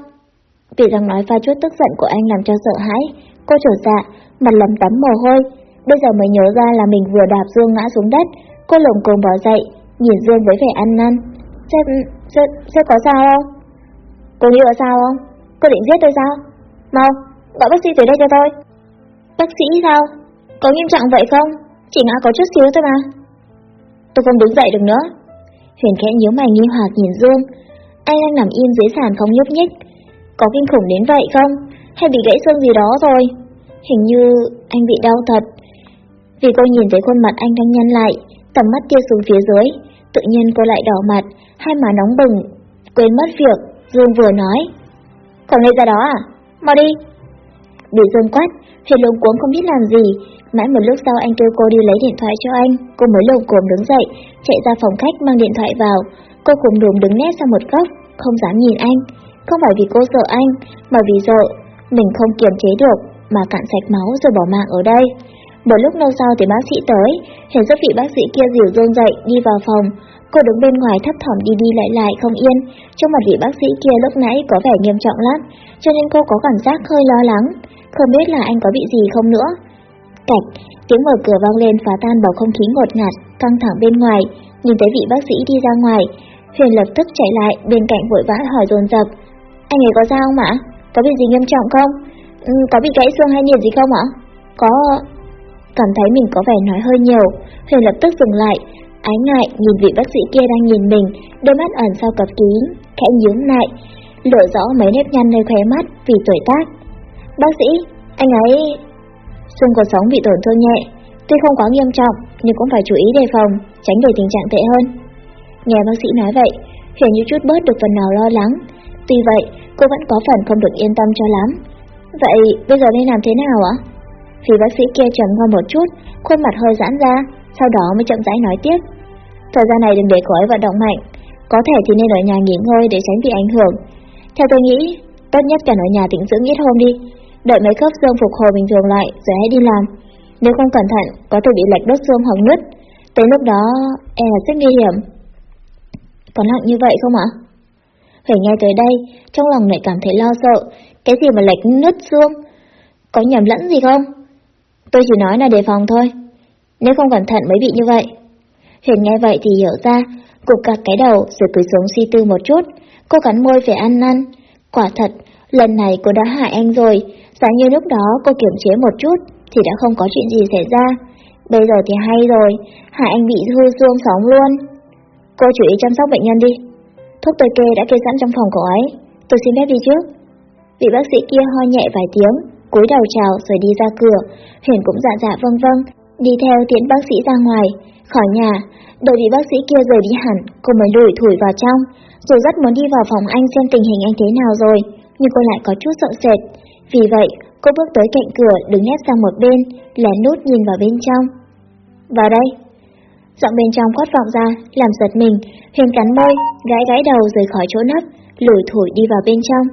[SPEAKER 1] vì rằng nói pha chút tức giận của anh làm cho sợ hãi, cô trở dạ, mặt lấm tấm mồ hôi. Bây giờ mới nhớ ra là mình vừa đạp Dương ngã xuống đất, cô lồng cồm bỏ dậy, nhìn Dương với vẻ ăn năn. Sẽ, sẽ, sẽ có sao không? Cô nghĩ là sao không? Cô định giết tôi sao? Mau, gọi bác sĩ tới đây cho tôi. Bác sĩ sao? Có nghiêm trọng vậy không? Chỉ ngã có chút xíu thôi mà. Tôi không đứng dậy được nữa. Huyền khẽ nhíu mày nghi hoặc nhìn Dương. Anh đang nằm im dưới sàn không nhúc nhích. Có kinh khủng đến vậy không? Hay bị gãy xương gì đó rồi? Hình như anh bị đau thật. Vì cô nhìn thấy khuôn mặt anh đang nhăn lại, tầm mắt kia xuống phía dưới, tự nhiên cô lại đỏ mặt, hai má nóng bừng. Quên mất việc, Dương vừa nói. Còn ngay ra đó à? Mau đi. Bị Dương quát, Huyền lúng cuống không biết làm gì. Mãi một lúc sau anh kêu cô đi lấy điện thoại cho anh, cô mới lồm cồm đứng dậy, chạy ra phòng khách mang điện thoại vào. Cô cùng đùm đứng nét sang một góc, không dám nhìn anh. Không phải vì cô sợ anh, mà vì sợ mình không kiềm chế được, mà cạn sạch máu rồi bỏ mạng ở đây. Một lúc lâu sau thì bác sĩ tới, Hiền giúp vị bác sĩ kia dìu Dương dậy, đi vào phòng. Cô đứng bên ngoài thấp thỏm đi đi lại lại không yên, trong mặt vị bác sĩ kia lúc nãy có vẻ nghiêm trọng lắm, cho nên cô có cảm giác hơi lo lắng, không biết là anh có bị gì không nữa. Cạch, tiếng mở cửa vang lên phá tan bầu không khí ngột ngạt, căng thẳng bên ngoài, nhìn thấy vị bác sĩ đi ra ngoài, Huyền lập tức chạy lại bên cạnh vội vã hỏi dồn dập. Anh ấy có sao không ạ? Có bị gì nghiêm trọng không? Ừ, có bị gãy xương hay nhiệt gì không ạ? Có... Cảm thấy mình có vẻ nói hơi nhiều, Huyền lập tức dừng lại, ái ngại nhìn vị bác sĩ kia đang nhìn mình, đôi mắt ẩn sau cặp kính, khẽ nhướng lại, lộ rõ mấy nếp nhăn nơi khóe mắt vì tuổi tác. Bác sĩ, anh ấy... Xương cuộc sống bị tổn thương nhẹ, tuy không quá nghiêm trọng nhưng cũng phải chú ý đề phòng, tránh để tình trạng tệ hơn. Nghe bác sĩ nói vậy, Huyền như chút bớt được phần nào lo lắng. Tuy vậy, cô vẫn có phần không được yên tâm cho lắm. Vậy bây giờ nên làm thế nào ạ? Vì bác sĩ kia trầm ngâm một chút, khuôn mặt hơi giãn ra, sau đó mới chậm rãi nói tiếp. Thời gian này đừng để cô ấy vận động mạnh, có thể thì nên ở nhà nghỉ ngơi để tránh bị ảnh hưởng. Theo tôi nghĩ, tốt nhất cần ở nhà tĩnh dưỡng ít hôm đi, đợi mấy khớp xương phục hồi bình thường lại rồi hãy đi làm. Nếu không cẩn thận, có thể bị lệch đốt xương hoặc nứt. Tới lúc đó, e là rất nguy hiểm. Có nặng như vậy không ạ? Phải nghe tới đây, trong lòng lại cảm thấy lo sợ, cái gì mà lệch nứt xương? Có nhầm lẫn gì không? Tôi chỉ nói là đề phòng thôi. Nếu không cẩn thận mới bị như vậy. Huyền nghe vậy thì hiểu ra, cục cặc cái đầu rồi cúi xuống suy tư một chút. Cô cắn môi phải ăn năn. Quả thật, lần này cô đã hại anh rồi. Giả như lúc đó cô kiểm chế một chút thì đã không có chuyện gì xảy ra. Bây giờ thì hay rồi, hại anh bị hư xương sống luôn. Cô chú ý chăm sóc bệnh nhân đi. Thuốc tôi kê đã kê sẵn trong phòng cậu ấy. Tôi xin phép đi trước. Vị bác sĩ kia ho nhẹ vài tiếng, cúi đầu chào rồi đi ra cửa. Huyền cũng dạ dạ vâng vâng, đi theo tiễn bác sĩ ra ngoài, khỏi nhà. Đợi vị bác sĩ kia rời đi hẳn, cô mới lủi thủi vào trong. Rồi rất muốn đi vào phòng anh xem tình hình anh thế nào rồi, nhưng cô lại có chút sợ sệt. Vì vậy, cô bước tới cạnh cửa đứng nét sang một bên, lén nút nhìn vào bên trong. Vào đây. Giọng bên trong quát vọng ra, làm giật mình, Huyền cắn môi, gãi gãi đầu rời khỏi chỗ nấp, lủi thủi đi vào bên trong.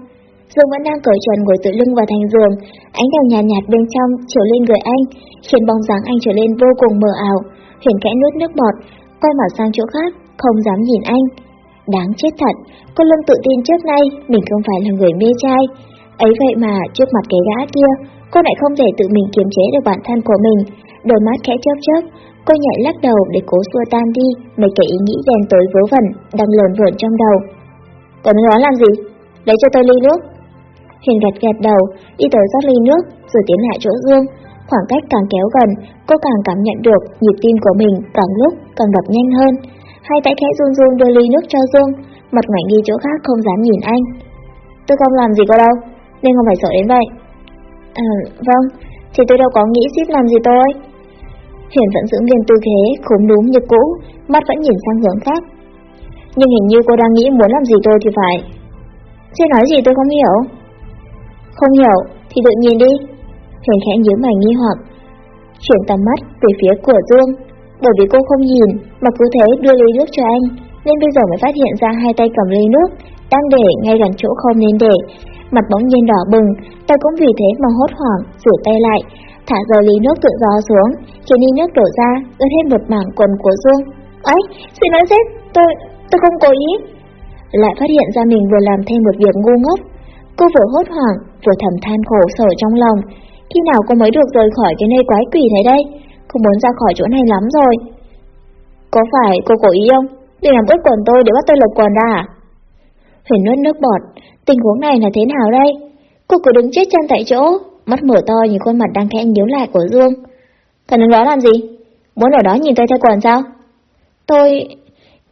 [SPEAKER 1] Dương vẫn đang cởi trần ngồi tự lưng vào thành giường, ánh đèn nhạt nhạt bên trong chiếu lên người anh, khiến bóng dáng anh trở lên vô cùng mờ ảo. Huyền kẽ nuốt nước bọt, quay mặt sang chỗ khác, không dám nhìn anh. Đáng chết thật, cô luôn tự tin trước nay mình không phải là người mê trai. Ấy vậy mà trước mặt cái gã kia, cô lại không thể tự mình kiềm chế được bản thân của mình. Đôi mắt khẽ chớp chớp, cô nhẹ lắc đầu để cố xua tan đi mấy cái ý nghĩ đen tối vớ vẩn đang lờn vởn trong đầu. Còn nói làm gì? Lấy cho tôi ly nước. Hiền gật gật đầu, đi tới rót ly nước, rồi tiến lại chỗ Dương. Khoảng cách càng kéo gần, cô càng cảm nhận được nhịp tim của mình càng lúc càng đập nhanh hơn. Hai tay khẽ run run đưa ly nước cho Dương, mặt ngoảnh đi chỗ khác không dám nhìn anh. Tôi không làm gì cô đâu, nên không phải sợ đến vậy. À, vâng, thì tôi đâu có nghĩ ship làm gì tôi. Hiển vẫn giữ nguyên tư thế, khốn núm như cũ, mắt vẫn nhìn sang hướng khác. Nhưng hình như cô đang nghĩ muốn làm gì tôi thì phải. Chứ nói gì tôi không hiểu. Không hiểu, thì tự nhìn đi. Hiển khẽ nhớ mày nghi hoặc. Chuyển tầm mắt về phía của Dương, bởi vì cô không nhìn, mà cứ thế đưa ly nước cho anh, nên bây giờ mới phát hiện ra hai tay cầm ly nước, đang để ngay gần chỗ không nên để. Mặt bỗng nhiên đỏ bừng, tôi cũng vì thế mà hốt hoảng, rửa tay lại, thả rời ly nước tự do xuống, khiến ly nước đổ ra, ướt hết một mảng quần của Dương. Ấy, xin lỗi sếp, tôi, tôi không cố ý. Lại phát hiện ra mình vừa làm thêm một việc ngu ngốc. Cô vừa hốt hoảng, vừa thầm than khổ sở trong lòng. Khi nào cô mới được rời khỏi cái nơi quái quỷ này đây? Cô muốn ra khỏi chỗ này lắm rồi. Có phải cô cố ý không? Để làm ướt quần tôi để bắt tôi lột quần ra à? Phải nuốt nước bọt, tình huống này là thế nào đây? Cô cứ đứng chết chân tại chỗ, mắt mở to nhìn khuôn mặt đang khẽ nhíu lại của Dương. Thần đứng đó làm gì? Muốn ở đó nhìn tôi theo quần sao? Tôi...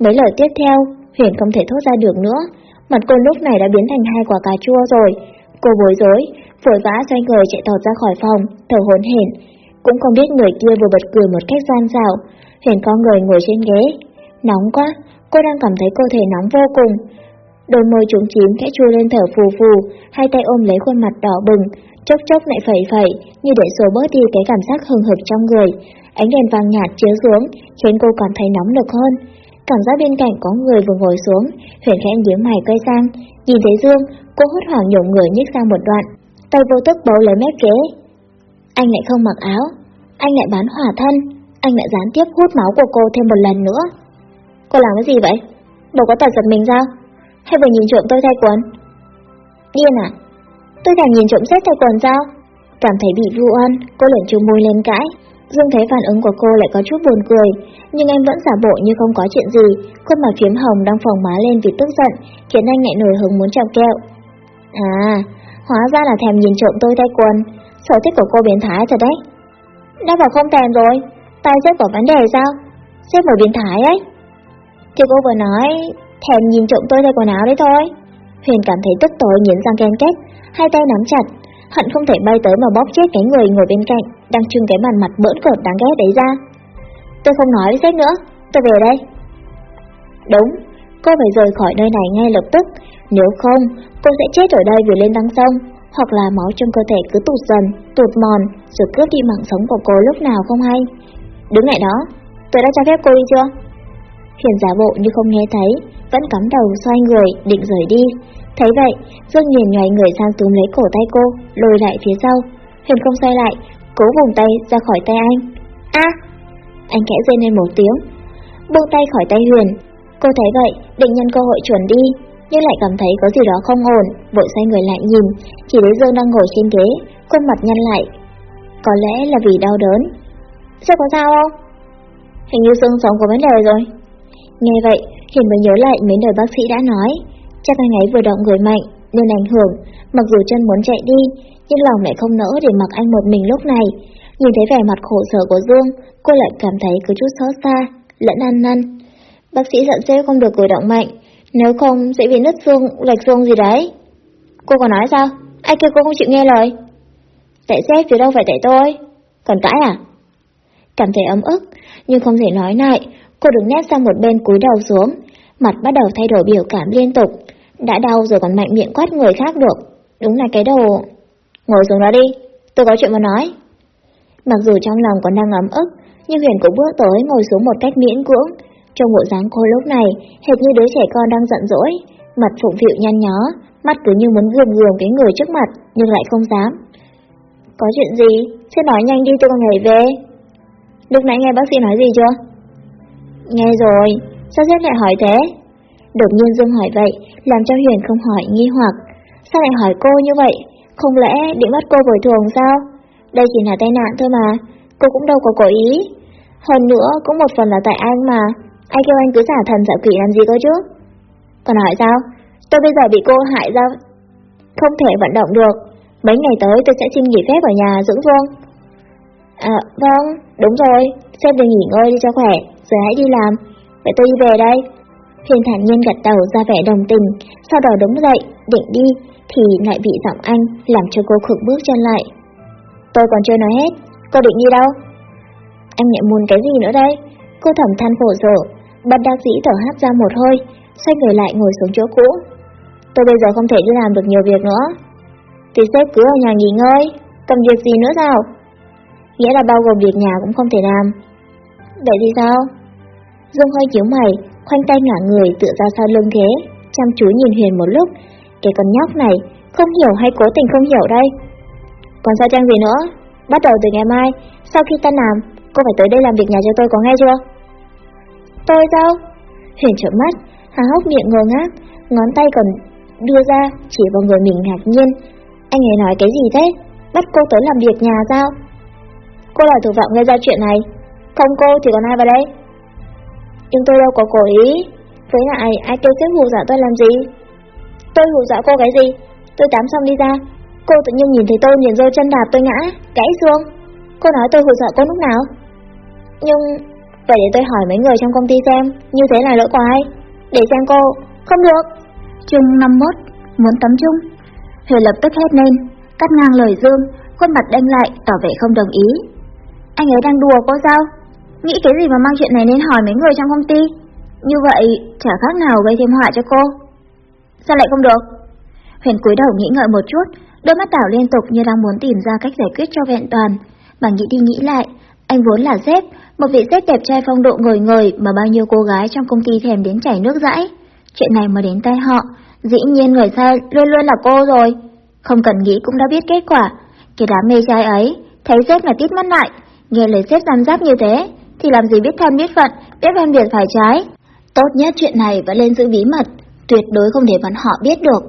[SPEAKER 1] Mấy lời tiếp theo, Huyền không thể thốt ra được nữa. Mặt cô lúc này đã biến thành hai quả cà chua rồi. Cô bối rối, vội vã xoay người chạy tọt ra khỏi phòng, thở hổn hển. Cũng không biết người kia vừa bật cười một cách gian xảo. Huyền có người ngồi trên ghế. Nóng quá, cô đang cảm thấy cơ thể nóng vô cùng đôi môi trúng chín khẽ chui lên thở phù phù, hai tay ôm lấy khuôn mặt đỏ bừng, chốc chốc lại phẩy phẩy, như để xua bớt đi cái cảm giác hừng hực trong người. Ánh đèn vàng nhạt chiếu xuống, khiến cô cảm thấy nóng lực hơn. Cảm giác bên cạnh có người vừa ngồi xuống, Huyền khẽ nhíu mày quay sang, nhìn thấy Dương, cô hốt hoảng nhổ người nhích sang một đoạn, tay vô thức bấu lấy mép ghế. Anh lại không mặc áo, anh lại bán hỏa thân, anh lại gián tiếp hút máu của cô thêm một lần nữa. Cô làm cái gì vậy? Bộ có tật giật mình sao? Hay vừa nhìn trộm tôi thay quần? Điên à? Tôi càng nhìn trộm xét thay quần sao? Cảm thấy bị vu oan, cô lẩn chung môi lên cãi. Dương thấy phản ứng của cô lại có chút buồn cười, nhưng anh vẫn giả bộ như không có chuyện gì, khuôn mặt phiếm hồng đang phồng má lên vì tức giận, khiến anh lại nổi hứng muốn chọc kẹo. À, hóa ra là thèm nhìn trộm tôi thay quần, sở thích của cô biến thái thật đấy. Đã bảo không thèm rồi, tay rất có vấn đề sao? Xếp một biến thái ấy. Thì cô vừa nói, thèm nhìn trộm tôi thay quần áo đấy thôi. Huyền cảm thấy tức tối nghiến răng ken két, hai tay nắm chặt, hận không thể bay tới mà bóp chết cái người ngồi bên cạnh, đang trưng cái bàn mặt bỡn cợt đáng ghét đấy ra. Tôi không nói với sếp nữa, tôi về đây. Đúng, cô phải rời khỏi nơi này ngay lập tức, nếu không, cô sẽ chết ở đây vì lên đăng sông, hoặc là máu trong cơ thể cứ tụt dần, tụt mòn, rồi cướp đi mạng sống của cô lúc nào không hay. Đứng lại đó, tôi đã cho phép cô đi chưa? Hiền giả bộ như không nghe thấy, vẫn cắm đầu xoay người, định rời đi. Thấy vậy, Dương liền nhòi người sang túm lấy cổ tay cô, lôi lại phía sau. Huyền không xoay lại, cố vùng tay ra khỏi tay anh. A! Anh khẽ rên lên một tiếng, buông tay khỏi tay Huyền. Cô thấy vậy, định nhân cơ hội chuẩn đi, nhưng lại cảm thấy có gì đó không ổn, vội xoay người lại nhìn, chỉ thấy Dương đang ngồi trên ghế, khuôn mặt nhăn lại. Có lẽ là vì đau đớn. Sẽ có sao không? Hình như xương sống có vấn đề rồi. Nghe vậy, Hiền mới nhớ lại mấy lời bác sĩ đã nói. Chắc anh ấy vừa động người mạnh, nên ảnh hưởng, mặc dù chân muốn chạy đi, nhưng lòng lại không nỡ để mặc anh một mình lúc này. Nhìn thấy vẻ mặt khổ sở của Dương, cô lại cảm thấy có chút xót xa, lẫn ăn năn. Bác sĩ dặn sếp không được cử động mạnh, nếu không sẽ bị nứt xương, lệch xương gì đấy. Cô còn nói sao? Ai kêu cô không chịu nghe lời? Tại sếp chứ đâu phải tại tôi. Còn cãi à? Cảm thấy ấm ức, nhưng không thể nói lại. Cô đứng nét sang một bên cúi đầu xuống, mặt bắt đầu thay đổi biểu cảm liên tục. Đã đau rồi còn mạnh miệng quát người khác được. Đúng là cái đồ... Ngồi xuống đó đi, tôi có chuyện mà nói. Mặc dù trong lòng còn đang ấm ức, nhưng Huyền cũng bước tới ngồi xuống một cách miễn cưỡng, trong bộ dáng cô lúc này, hệt như đứa trẻ con đang giận dỗi, mặt phụng phịu nhăn nhó, mắt cứ như muốn gườm gườm cái người trước mặt, nhưng lại không dám. Có chuyện gì? Sẽ nói nhanh đi tôi còn nhảy về. Lúc nãy nghe bác sĩ nói gì chưa? Nghe rồi, sao sếp lại hỏi thế? Đột nhiên Dương hỏi vậy, làm cho Huyền không hỏi nghi hoặc. Sao lại hỏi cô như vậy? Không lẽ định bắt cô bồi thường sao? Đây chỉ là tai nạn thôi mà, cô cũng đâu có cố ý. Hơn nữa cũng một phần là tại anh mà, Ai kêu anh cứ giả thần giả quỷ làm gì cơ chứ? Còn hỏi sao? Tôi bây giờ bị cô hại ra không thể vận động được. Mấy ngày tới tôi sẽ xin nghỉ phép ở nhà dưỡng thương. À, vâng, đúng rồi, xem để nghỉ ngơi đi cho khỏe, rồi hãy đi làm. Vậy tôi đi về đây. Huyền thản nhiên gật đầu ra vẻ đồng tình, sau đó đứng dậy, định đi, thì lại bị giọng anh làm cho cô khựng bước chân lại. Tôi còn chưa nói hết, cô định đi đâu? Anh lại muốn cái gì nữa đây? Cô thầm than khổ sở, Bất đắc dĩ thở hát ra một hơi, xoay người lại ngồi xuống chỗ cũ. Tôi bây giờ không thể đi làm được nhiều việc nữa. Thì sếp cứ ở nhà nghỉ ngơi, cần việc gì nữa sao? Nghĩa là bao gồm việc nhà cũng không thể làm. Vậy thì sao? Dương hơi chiếu mày, khoanh tay ngả người tựa ra sau lưng ghế, chăm chú nhìn Huyền một lúc. Cái con nhóc này, không hiểu hay cố tình không hiểu đây. Còn sao trang gì nữa? Bắt đầu từ ngày mai, sau khi tan làm, cô phải tới đây làm việc nhà cho tôi có nghe chưa? Tôi sao? Huyền trợn mắt, há hốc miệng ngơ ngác, ngón tay còn đưa ra chỉ vào người mình ngạc nhiên. Anh ấy nói cái gì thế? Bắt cô tới làm việc nhà sao? Cô là thủ phạm gây ra chuyện này, không cô thì còn ai vào đây? Nhưng tôi đâu có cố ý, với lại ai kêu xếp hù dọa tôi làm gì? Tôi hù dọa cô cái gì? Tôi tắm xong đi ra, cô tự nhiên nhìn thấy tôi nhìn rơi chân đạp tôi ngã, gãy xương. Cô nói tôi hù dọa cô lúc nào? Nhưng Vậy để tôi hỏi mấy người trong công ty xem Như thế là lỗi của ai Để xem cô Không được Chương 51 Muốn tắm chung Hề lập tức hét lên Cắt ngang lời Dương Khuôn mặt đanh lại tỏ vẻ không đồng ý Anh ấy đang đùa cô sao Nghĩ cái gì mà mang chuyện này nên hỏi mấy người trong công ty Như vậy chả khác nào gây thêm họa cho cô
[SPEAKER 2] Sao lại không được? Huyền cúi đầu nghĩ ngợi một chút, đôi mắt đảo liên tục như đang muốn tìm ra cách giải quyết cho vẹn toàn. Mà nghĩ đi nghĩ lại, anh vốn là dép một vị dép đẹp trai phong độ ngồi ngời mà bao nhiêu cô gái trong công ty thèm đến chảy nước dãi. Chuyện này mà đến tay họ, dĩ nhiên người sai luôn luôn là cô rồi. Không cần nghĩ cũng đã biết kết quả. Cái đám mê trai ấy, thấy dép là tít mắt lại, nghe lời dép giam giáp như thế, thì làm gì biết thân biết phận, biết phân biệt phải trái. Tốt nhất chuyện này vẫn lên giữ bí mật, tuyệt đối không để bọn họ biết được.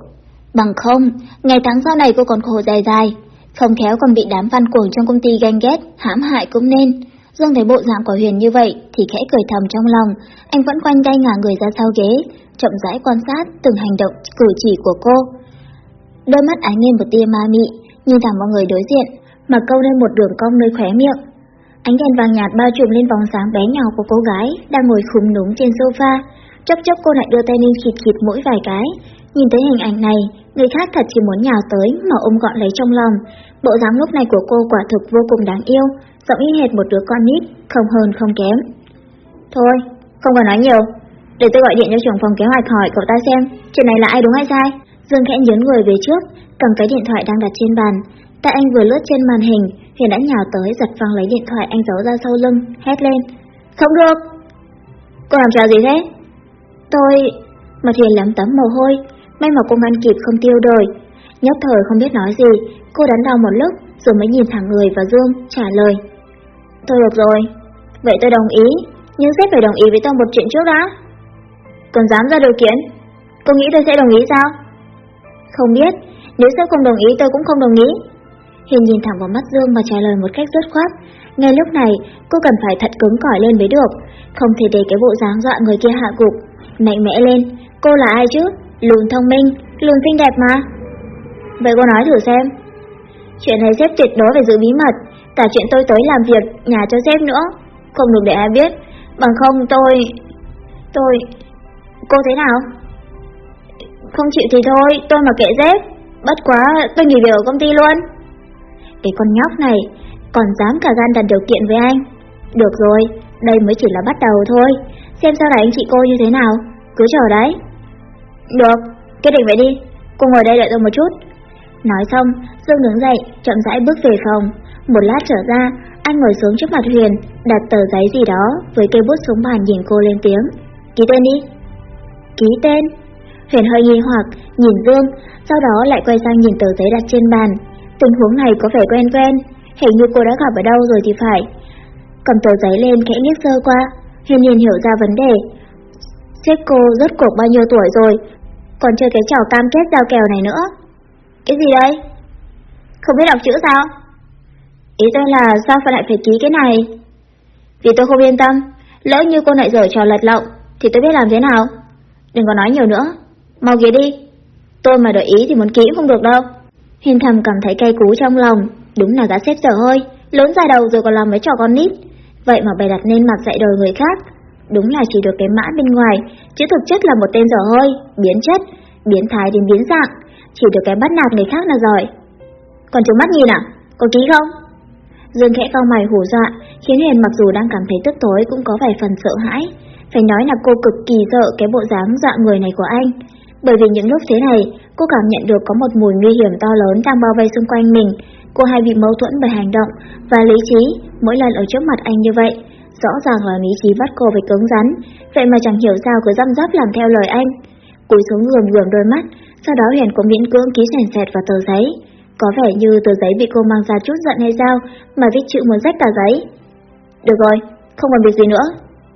[SPEAKER 2] Bằng không, ngày tháng sau này cô còn khổ dài dài, không khéo còn bị đám văn cuồng trong công ty ganh ghét, hãm hại cũng nên. Dương thấy bộ dạng của Huyền như vậy thì khẽ cười thầm trong lòng, anh vẫn quanh tay ngả người ra sau ghế, chậm rãi quan sát từng hành động cử chỉ của cô. Đôi mắt ánh lên một tia ma mị, nhìn thẳng vào người đối diện, mà câu lên một đường cong nơi khóe miệng. Ánh đèn vàng nhạt bao trùm lên vòng sáng bé nhỏ của cô gái đang ngồi khúm núm trên sofa. Chốc chốc cô lại đưa tay lên khịt khịt mũi vài cái. Nhìn thấy hình ảnh này, người khác thật chỉ muốn nhào tới mà ôm gọn lấy trong lòng. Bộ dáng lúc này của cô quả thực vô cùng đáng yêu, giống y hệt một đứa con nít, không hơn không kém. Thôi, không cần nói nhiều. Để tôi gọi điện cho trưởng phòng kế hoạch hỏi cậu ta xem, chuyện này là ai đúng hay sai. Dương khẽ nhấn người về trước, cầm cái điện thoại đang đặt trên bàn. Tại anh vừa lướt trên màn hình, Huyền đã nhào tới giật phăng lấy điện thoại anh giấu ra sau lưng, hét lên. Không được! Cô làm trò gì thế? Tôi... Mặt Huyền lắm tấm mồ hôi, may mà cô ngăn kịp không tiêu đời. Nhất thời không biết nói gì, cô đắn đo một lúc rồi mới nhìn thẳng người vào Dương, trả lời. Thôi được rồi, vậy tôi đồng ý, nhưng sếp phải đồng ý với tôi một chuyện trước đã. Còn dám ra điều kiện? Cô nghĩ tôi sẽ đồng ý sao? Không biết, nếu sếp không đồng ý tôi cũng không đồng ý. Hiền nhìn thẳng vào mắt Dương và trả lời một cách rất khoát. Ngay lúc này, cô cần phải thật cứng cỏi lên mới được, không thể để cái bộ dáng dọa người kia hạ gục. Mạnh mẽ lên, cô là ai chứ? Lùn thông minh, lùn xinh đẹp mà. Vậy cô nói thử xem. Chuyện này sếp tuyệt đối phải giữ bí mật, cả chuyện tôi tới làm việc nhà cho sếp nữa, không được để ai biết, bằng không tôi... Tôi... Cô thế nào? Không chịu thì thôi, tôi mà kệ sếp, bất quá tôi nghỉ việc ở công ty luôn. Cái con nhóc này còn dám cả gan đặt điều kiện với anh. Được rồi, đây mới chỉ là bắt đầu thôi, xem sau này anh chị cô như thế nào, cứ chờ đấy. Được, quyết định vậy đi, cô ngồi đây đợi tôi một chút. Nói xong, Dương đứng dậy, chậm rãi bước về phòng. Một lát trở ra, anh ngồi xuống trước mặt Huyền, đặt tờ giấy gì đó với cây bút xuống bàn nhìn cô lên tiếng. Ký tên đi. Ký tên. Huyền hơi nghi hoặc, nhìn Dương, sau đó lại quay sang nhìn tờ giấy đặt trên bàn. Tình huống này có vẻ quen quen, hình như cô đã gặp ở đâu rồi thì phải. Cầm tờ giấy lên khẽ liếc sơ qua, hiền liền hiểu ra vấn đề. Sếp cô rốt cuộc bao nhiêu tuổi rồi, còn chơi cái trò cam kết giao kèo này nữa. Cái gì đấy? Không biết đọc chữ sao? Ý tôi là sao phải lại phải ký cái này? Vì tôi không yên tâm, lỡ như cô lại dở trò lật lọng, thì tôi biết làm thế nào. Đừng có nói nhiều nữa, mau ký đi. Tôi mà đợi ý thì muốn ký cũng không được đâu. Hiền thầm cảm thấy cay cú trong lòng, đúng là gã xếp dở hơi, lớn dài đầu rồi còn làm mấy trò con nít. Vậy mà bày đặt lên mặt dạy đời người khác, đúng là chỉ được cái mã bên ngoài, chứ thực chất là một tên dở hơi, biến chất, biến thái đến biến dạng, chỉ được cái bắt nạt người khác là giỏi. Còn chúng mắt nhìn à? Có ký không? Dương khẽ cau mày hù dọa, khiến Hiền mặc dù đang cảm thấy tức tối cũng có vài phần sợ hãi. Phải nói là cô cực kỳ sợ cái bộ dáng dọa người này của anh. Bởi vì những lúc thế này, cô cảm nhận được có một mùi nguy hiểm to lớn đang bao vây xung quanh mình. Cô hay bị mâu thuẫn bởi hành động và lý trí mỗi lần ở trước mặt anh như vậy. Rõ ràng là lý trí bắt cô phải cứng rắn, vậy mà chẳng hiểu sao cứ răm rắp làm theo lời anh. Cúi xuống gườm gườm đôi mắt, sau đó Hiền cũng miễn cưỡng ký sèn sẹt vào tờ giấy. Có vẻ như tờ giấy bị cô mang ra chút giận hay sao mà viết chữ muốn rách cả giấy. Được rồi, không còn việc gì nữa,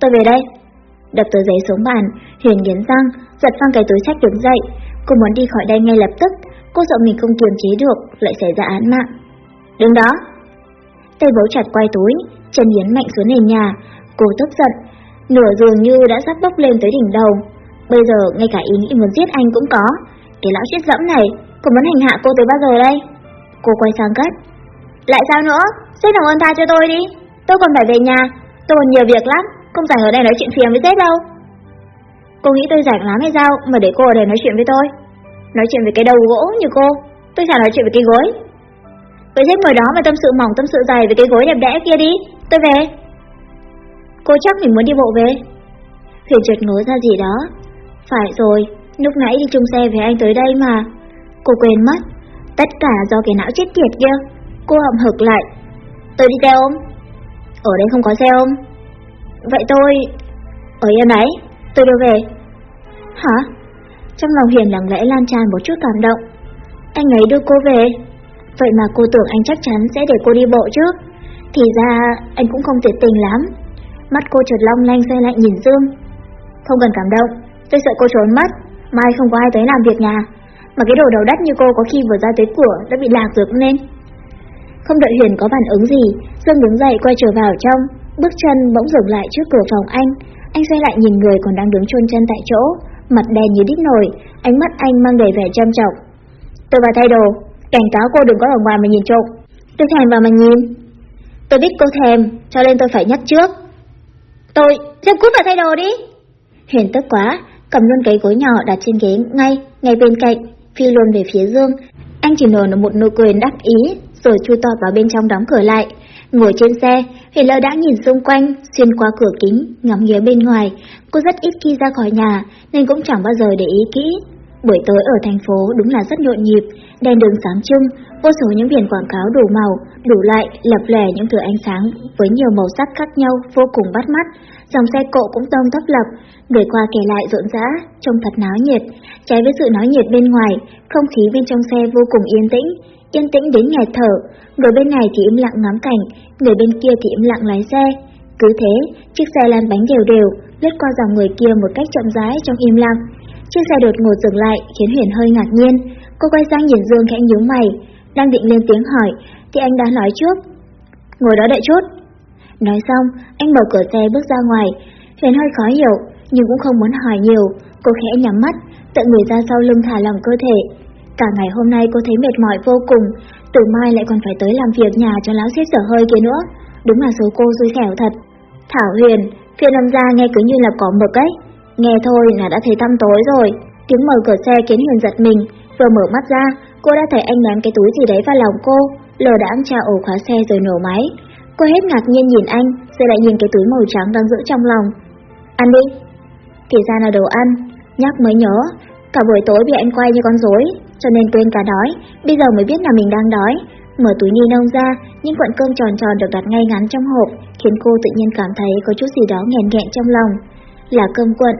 [SPEAKER 2] tôi về đây. Đập tờ giấy xuống bàn, Huyền nghiến răng, giật phăng cái túi sách đứng dậy. Cô muốn đi khỏi đây ngay lập tức, cô sợ mình không kiềm chế được, lại xảy ra án mạng. Đứng đó! Tay bấu chặt quay túi, chân yến mạnh xuống nền nhà. Cô tức giận, nửa dường như đã sắp bốc lên tới đỉnh đầu. Bây giờ ngay cả ý nghĩ muốn giết anh cũng có. Cái lão chết dẫm này, cô muốn hành hạ cô tới bao giờ đây? Cô quay sang cất. Lại sao nữa? Sếp làm ơn tha cho tôi đi. Tôi còn phải về nhà, tôi còn nhiều việc lắm, không rảnh ở đây nói chuyện phiền với sếp đâu. Cô nghĩ tôi rảnh lắm hay sao mà để cô ở đây nói chuyện với tôi? Nói chuyện với cái đầu gỗ như cô, tôi chả nói chuyện với cái gối. Với sếp ngồi đó mà tâm sự mỏng tâm sự dày với cái gối đẹp đẽ kia đi, tôi về. Cô chắc mình muốn đi bộ về. Huyền chợt ngớ ra gì đó. Phải rồi, Lúc nãy đi chung xe với anh tới đây mà. Cô quên mất, tất cả do cái não chết tiệt kia. Cô hậm hực lại. Tôi đi xe ôm. Ở đây không có xe ôm. Vậy tôi... Ở yên đấy, tôi đưa về. Hả? Trong lòng Huyền lặng lẽ lan tràn một chút cảm động. Anh ấy đưa cô về. Vậy mà cô tưởng anh chắc chắn sẽ để cô đi bộ chứ. Thì ra anh cũng không tuyệt tình lắm. Mắt cô chợt long lanh xoay lại nhìn Dương. Không cần cảm động, tôi sợ cô trốn mất. Mai không có ai tới làm việc nhà. Mà cái đồ đầu đất như cô có khi vừa ra tới cửa đã bị lạc rồi cũng nên. Không đợi Huyền có phản ứng gì, Dương đứng dậy quay trở vào trong, bước chân bỗng dừng lại trước cửa phòng anh. Anh xoay lại nhìn người còn đang đứng chôn chân tại chỗ, mặt đen như đít nổi, ánh mắt anh mang đầy vẻ châm trọng. Tôi vào thay đồ, cảnh cáo cô đừng có ở ngoài mà nhìn trộm. Tôi thèm vào mà nhìn. Tôi biết cô thèm, cho nên tôi phải nhắc trước. Tôi, xem cút vào thay đồ đi. Huyền tức quá, cầm luôn cái gối nhỏ đặt trên ghế ngay, ngay bên cạnh, phi luôn về phía Dương. Anh chỉ nở một nụ cười đắc ý, rồi chui tọt vào bên trong đóng cửa lại. Ngồi trên xe, Huyền lơ đã nhìn xung quanh, xuyên qua cửa kính, ngắm nghía bên ngoài. Cô rất ít khi ra khỏi nhà, nên cũng chẳng bao giờ để ý kỹ. Buổi tối ở thành phố đúng là rất nhộn nhịp, đèn đường sáng trưng, vô số những biển quảng cáo đủ màu, đủ loại, lập lẻ những thứ ánh sáng với nhiều màu sắc khác nhau vô cùng bắt mắt. Dòng xe cộ cũng tông tấp lập, người qua kể lại rộn rã, trông thật náo nhiệt. Trái với sự náo nhiệt bên ngoài, không khí bên trong xe vô cùng yên tĩnh, yên tĩnh đến nghẹt thở. Người bên này thì im lặng ngắm cảnh, người bên kia thì im lặng lái xe. Cứ thế, chiếc xe lăn bánh đều đều, lướt qua dòng người kia một cách chậm rãi trong im lặng. Chiếc xe đột ngột dừng lại khiến Huyền hơi ngạc nhiên. Cô quay sang nhìn Dương khẽ nhíu mày, đang định lên tiếng hỏi thì anh đã nói trước. Ngồi đó đợi chút. Nói xong, anh mở cửa xe bước ra ngoài. Huyền hơi khó hiểu, nhưng cũng không muốn hỏi nhiều. Cô khẽ nhắm mắt, tận người ra sau lưng thả lòng cơ thể. Cả ngày hôm nay cô thấy mệt mỏi vô cùng, từ mai lại còn phải tới làm việc nhà cho lão xếp sở hơi kia nữa. Đúng là số cô xui xẻo thật. Thảo Huyền, phiên âm ra nghe cứ như là có mực ấy. Nghe thôi là đã thấy tăm tối rồi. Tiếng mở cửa xe khiến Huyền giật mình, vừa mở mắt ra, cô đã thấy anh ném cái túi gì đấy vào lòng cô, lờ đãng tra ổ khóa xe rồi nổ máy. Cô hết ngạc nhiên nhìn anh, rồi lại nhìn cái túi màu trắng đang giữ trong lòng. Ăn đi. Thì ra là đồ ăn, nhắc mới nhớ, cả buổi tối bị anh quay như con rối, cho nên quên cả đói, bây giờ mới biết là mình đang đói. Mở túi ni lông ra, những cuộn cơm tròn tròn được đặt ngay ngắn trong hộp, khiến cô tự nhiên cảm thấy có chút gì đó nghẹn nghẹn trong lòng. Là cơm cuộn,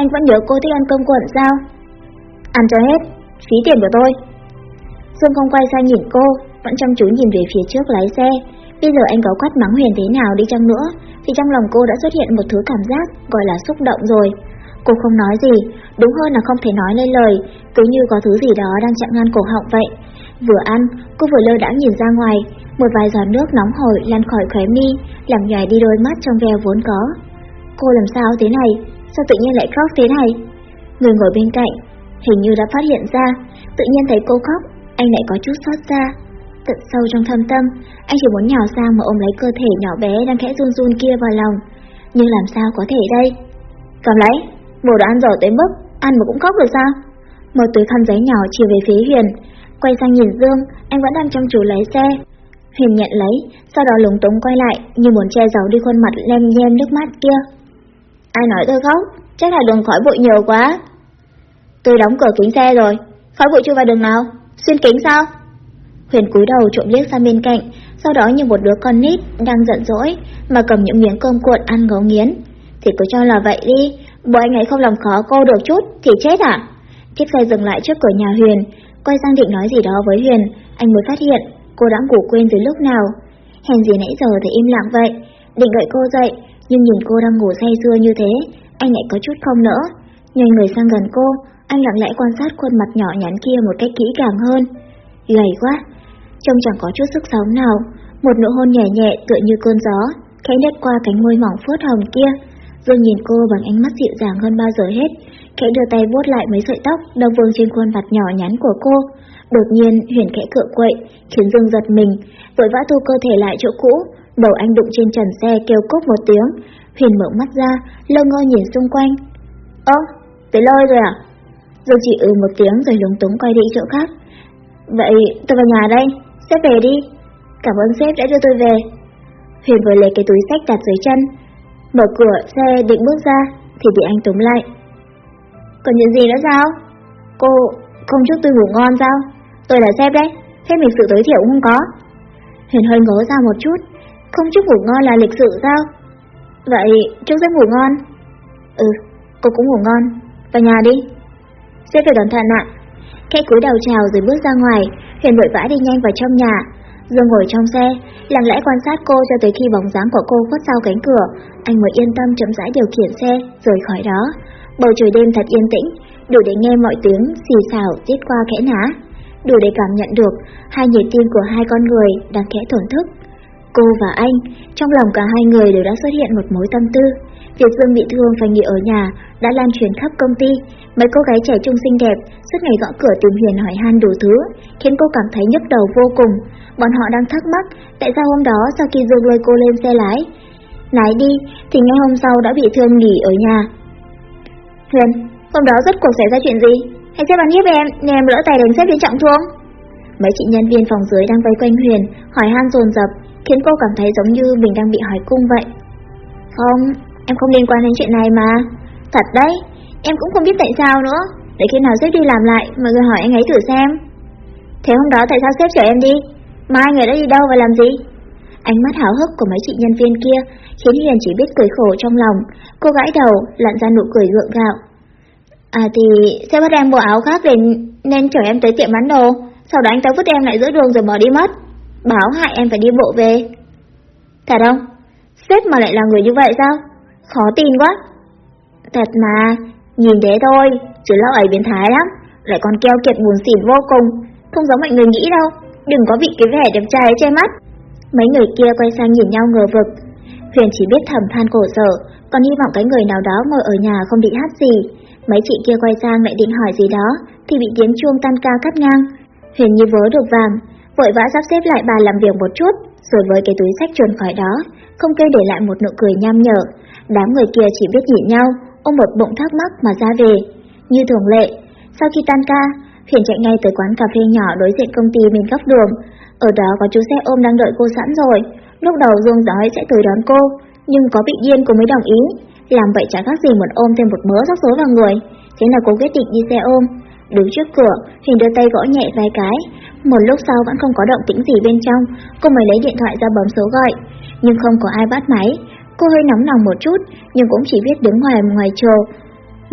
[SPEAKER 2] anh vẫn nhớ cô thích ăn cơm cuộn sao? Ăn cho hết, phí tiền của tôi. Dương không quay sang nhìn cô, vẫn chăm chú nhìn về phía trước lái xe. Bây giờ anh có quát mắng Huyền thế nào đi chăng nữa, thì trong lòng cô đã xuất hiện một thứ cảm giác gọi là xúc động rồi. Cô không nói gì, đúng hơn là không thể nói lên lời, cứ như có thứ gì đó đang chặn ngăn cổ họng vậy. Vừa ăn, cô vừa lơ đãng nhìn ra ngoài, một vài giọt nước nóng hổi lan khỏi khóe mi, làm nhòe đi đôi mắt trong veo vốn có. Cô làm sao thế này? Sao tự nhiên lại khóc thế này? Người ngồi bên cạnh, hình như đã phát hiện ra, tự nhiên thấy cô khóc, anh lại có chút xót xa. Tận sâu trong thâm tâm, anh chỉ muốn nhào sang mà ôm lấy cơ thể nhỏ bé đang khẽ run run kia vào lòng. Nhưng làm sao có thể đây? Cầm lấy, Bồ đã ăn dở tới mức, ăn mà cũng khóc được sao? Một túi khăn giấy nhỏ chỉ về phía Huyền, quay sang nhìn Dương, anh vẫn đang chăm chú lái xe. Huyền nhận lấy, sau đó lúng túng quay lại, như muốn che giấu đi khuôn mặt lem nhem nước mắt kia. Ai nói tôi khóc, chắc là đường khỏi bụi nhiều quá. Tôi đóng cửa kính xe rồi, khói bụi chưa vào đường nào, xuyên kính sao? Huyền cúi đầu trộm liếc sang bên cạnh, sau đó như một đứa con nít đang giận dỗi mà cầm những miếng cơm cuộn ăn ngấu nghiến. Thì cứ cho là vậy đi, bộ anh ấy không làm khó cô được chút thì chết à? Chiếc xe dừng lại trước cửa nhà Huyền, quay sang định nói gì đó với Huyền, anh mới phát hiện cô đã ngủ quên từ lúc nào. Hèn gì nãy giờ thì im lặng vậy, định gọi cô dậy, nhưng nhìn cô đang ngủ say sưa như thế, anh lại có chút không nỡ. nhanh người sang gần cô, anh lặng lẽ quan sát khuôn mặt nhỏ nhắn kia một cách kỹ càng hơn. Gầy quá, trông chẳng có chút sức sống nào, một nụ hôn nhẹ nhẹ tựa như cơn gió, khẽ lướt qua cánh môi mỏng phớt hồng kia. Dương nhìn cô bằng ánh mắt dịu dàng hơn bao giờ hết, khẽ đưa tay vuốt lại mấy sợi tóc đang vương trên khuôn mặt nhỏ nhắn của cô. Đột nhiên Huyền khẽ cựa quậy, khiến Dương giật mình, vội vã thu cơ thể lại chỗ cũ, đầu anh đụng trên trần xe kêu cốc một tiếng. Huyền mở mắt ra, lơ ngơ nhìn xung quanh. Ơ, tới lôi rồi à? Dương chỉ ừ một tiếng rồi lúng túng quay đi chỗ khác. Vậy tôi vào nhà đây, sếp về đi. Cảm ơn sếp đã đưa tôi về. Huyền vừa lấy cái túi sách đặt dưới chân, mở cửa xe định bước ra thì bị anh túm lại. Còn chuyện gì nữa sao? Cô không chúc tôi ngủ ngon sao? Tôi là sếp đấy, Phép lịch sự tối thiểu không có. Huyền hơi ngớ ra một chút, không chúc ngủ ngon là lịch sự sao? Vậy chúc giấc ngủ ngon. Ừ, cô cũng ngủ ngon. Vào nhà đi. Sếp phải cẩn thận ạ. Khẽ cúi đầu chào rồi bước ra ngoài, Huyền vội vã đi nhanh vào trong nhà. Dương ngồi trong xe, lặng lẽ quan sát cô cho tới khi bóng dáng của cô khuất sau cánh cửa, anh mới yên tâm chậm rãi điều khiển xe rời khỏi đó. Bầu trời đêm thật yên tĩnh, đủ để nghe mọi tiếng xì xào tiết qua khẽ ná, đủ để cảm nhận được hai nhịp tim của hai con người đang khẽ thổn thức. Cô và anh, trong lòng cả hai người đều đã xuất hiện một mối tâm tư. Việc Dương bị thương phải nghỉ ở nhà đã lan truyền khắp công ty. Mấy cô gái trẻ trung xinh đẹp suốt ngày gõ cửa tìm Huyền hỏi han đủ thứ, khiến cô cảm thấy nhức đầu vô cùng. Bọn họ đang thắc mắc tại sao hôm đó sau khi Dương lôi cô lên xe lái, lái đi thì ngay hôm sau đã bị thương nghỉ ở nhà. Huyền, hôm đó rốt cuộc xảy ra chuyện gì? Hãy sếp bàn hiếp em nên em lỡ tay đánh xếp bị trọng thương? Mấy chị nhân viên phòng dưới đang vây quanh Huyền, hỏi han dồn dập, khiến cô cảm thấy giống như mình đang bị hỏi cung vậy. Không, em không liên quan đến chuyện này mà. Thật đấy, em cũng không biết tại sao nữa. Để khi nào sếp đi làm lại, mọi người hỏi anh ấy thử xem. Thế hôm đó tại sao sếp chở em đi? Mai người đã đi đâu và làm gì? Ánh mắt háo hức của mấy chị nhân viên kia khiến hiền chỉ biết cười khổ trong lòng. Cô gãi đầu, lặn ra nụ cười gượng gạo. À thì sếp bắt em bộ áo khác để nên chở em tới tiệm bán đồ. Sau đó anh ta vứt em lại giữa đường rồi bỏ đi mất. Báo hại em phải đi bộ về. Thật không? Sếp mà lại là người như vậy sao? Khó tin quá. Thật mà, nhìn thế thôi, chứ lão ấy biến thái lắm, lại còn keo kiệt buồn xỉn vô cùng, không giống mọi người nghĩ đâu, đừng có bị cái vẻ đẹp trai che mắt. Mấy người kia quay sang nhìn nhau ngờ vực. Huyền chỉ biết thầm than cổ sở, còn hy vọng cái người nào đó ngồi ở nhà không bị hát gì. Mấy chị kia quay sang lại định hỏi gì đó, thì bị tiếng chuông tan ca cắt ngang. Huyền như vớ được vàng, vội vã sắp xếp lại bàn làm việc một chút, rồi với cái túi sách chuồn khỏi đó, không kêu để lại một nụ cười nham nhở. Đám người kia chỉ biết nhìn nhau, ôm một bụng thắc mắc mà ra về. Như thường lệ, sau khi tan ca, Huyền chạy ngay tới quán cà phê nhỏ đối diện công ty bên góc đường. Ở đó có chú xe ôm đang đợi cô sẵn rồi. Lúc đầu Dương nói sẽ tới đón cô, nhưng có bị điên cô mới đồng ý. Làm vậy chả khác gì một ôm thêm một mớ rắc rối vào người. Thế là cô quyết định đi xe ôm. Đứng trước cửa, Huyền đưa tay gõ nhẹ vài cái. Một lúc sau vẫn không có động tĩnh gì bên trong, cô mới lấy điện thoại ra bấm số gọi. Nhưng không có ai bắt máy. Cô hơi nóng lòng một chút, nhưng cũng chỉ biết đứng ngoài ngoài chờ.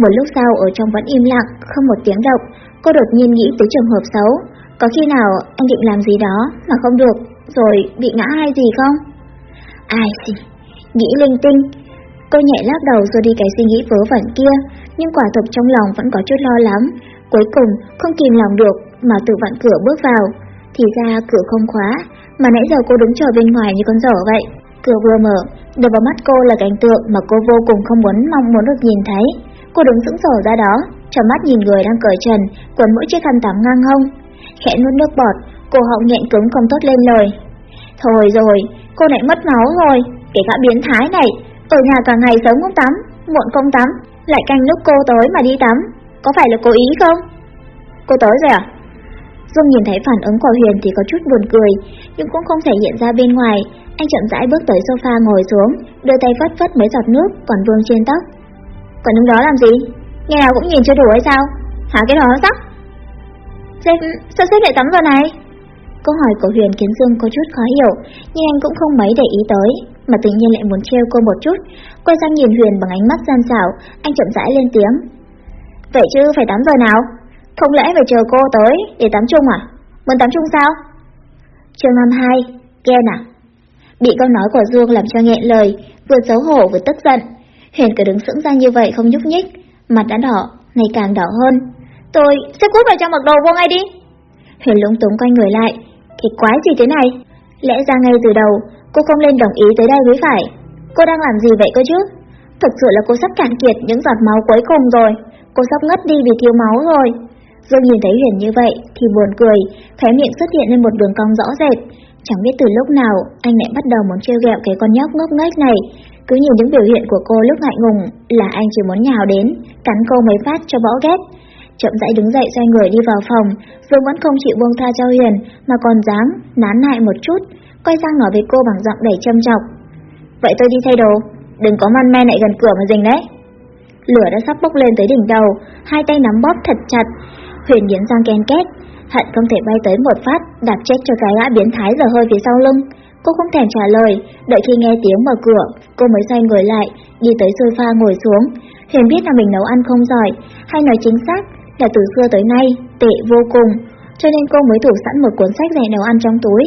[SPEAKER 2] Một lúc sau ở trong vẫn im lặng, không một tiếng động, cô đột nhiên nghĩ tới trường hợp xấu. Có khi nào anh định làm gì đó mà không được, rồi bị ngã hay gì không? Ai gì? Nghĩ linh tinh. Cô nhẹ lắc đầu rồi đi cái suy nghĩ vớ vẩn kia, nhưng quả thực trong lòng vẫn có chút lo lắng. Cuối cùng không kìm lòng được mà tự vặn cửa bước vào. Thì ra cửa không khóa, mà nãy giờ cô đứng chờ bên ngoài như con dở vậy. Cửa vừa mở, đập vào mắt cô là cảnh tượng mà cô vô cùng không muốn mong muốn được nhìn thấy. Cô đứng sững sờ ra đó, trong mắt nhìn người đang cởi trần, quần mỗi chiếc khăn tắm ngang hông. Khẽ nuốt nước bọt, cô họng nghẹn cứng không tốt lên lời. Thôi rồi, cô lại mất máu rồi, cái gã biến thái này, ở nhà cả ngày sớm không tắm, muộn không tắm, lại canh lúc cô tới mà đi tắm, có phải là cố ý không? Cô tới rồi à? Dương nhìn thấy phản ứng của Huyền thì có chút buồn cười, nhưng cũng không thể hiện ra bên ngoài. Anh chậm rãi bước tới sofa ngồi xuống, đưa tay vắt vắt mấy giọt nước còn vương trên tóc. Còn đứng đó làm gì? Ngày nào cũng nhìn chưa đủ hay sao? Hả cái đó sắc? Sếp, sao sếp lại tắm giờ này? Câu hỏi của Huyền khiến Dương có chút khó hiểu, nhưng anh cũng không mấy để ý tới, mà tự nhiên lại muốn trêu cô một chút. Quay sang nhìn Huyền bằng ánh mắt gian xảo, anh chậm rãi lên tiếng. Vậy chứ phải tắm giờ nào? Không lẽ phải chờ cô tới để tắm chung à? Muốn tắm chung sao? Chương 52, ghen à? Bị câu nói của Dương làm cho nghẹn lời, vừa xấu hổ vừa tức giận. Huyền cứ đứng sững ra như vậy không nhúc nhích, mặt đã đỏ, ngày càng đỏ hơn. Tôi sẽ cút vào trong mặc đồ vô ngay đi. Huyền lúng túng quay người lại, cái quái gì thế này? Lẽ ra ngay từ đầu, cô không nên đồng ý tới đây mới phải. Cô đang làm gì vậy cơ chứ? Thực sự là cô sắp cạn kiệt những giọt máu cuối cùng rồi. Cô sắp ngất đi vì thiếu máu rồi. Dương nhìn thấy Huyền như vậy thì buồn cười, khóe miệng xuất hiện lên một đường cong rõ rệt. Chẳng biết từ lúc nào anh lại bắt đầu muốn trêu ghẹo cái con nhóc ngốc nghếch này. Cứ nhìn những biểu hiện của cô lúc ngại ngùng là anh chỉ muốn nhào đến, cắn cô mấy phát cho bỏ ghét. Chậm rãi đứng dậy xoay người đi vào phòng, Dương vẫn không chịu buông tha cho Huyền mà còn dám nán lại một chút, quay sang nói với cô bằng giọng đầy châm chọc. Vậy tôi đi thay đồ, đừng có man men lại gần cửa mà dình đấy. Lửa đã sắp bốc lên tới đỉnh đầu, hai tay nắm bóp thật chặt. Huyền nghiến răng ken két, hận không thể bay tới một phát, đạp chết cho cái gã biến thái giờ hơi phía sau lưng. Cô không thèm trả lời, đợi khi nghe tiếng mở cửa, cô mới xoay người lại, đi tới sofa ngồi xuống. Huyền biết là mình nấu ăn không giỏi, hay nói chính xác là từ xưa tới nay, tệ vô cùng, cho nên cô mới thủ sẵn một cuốn sách dạy nấu ăn trong túi.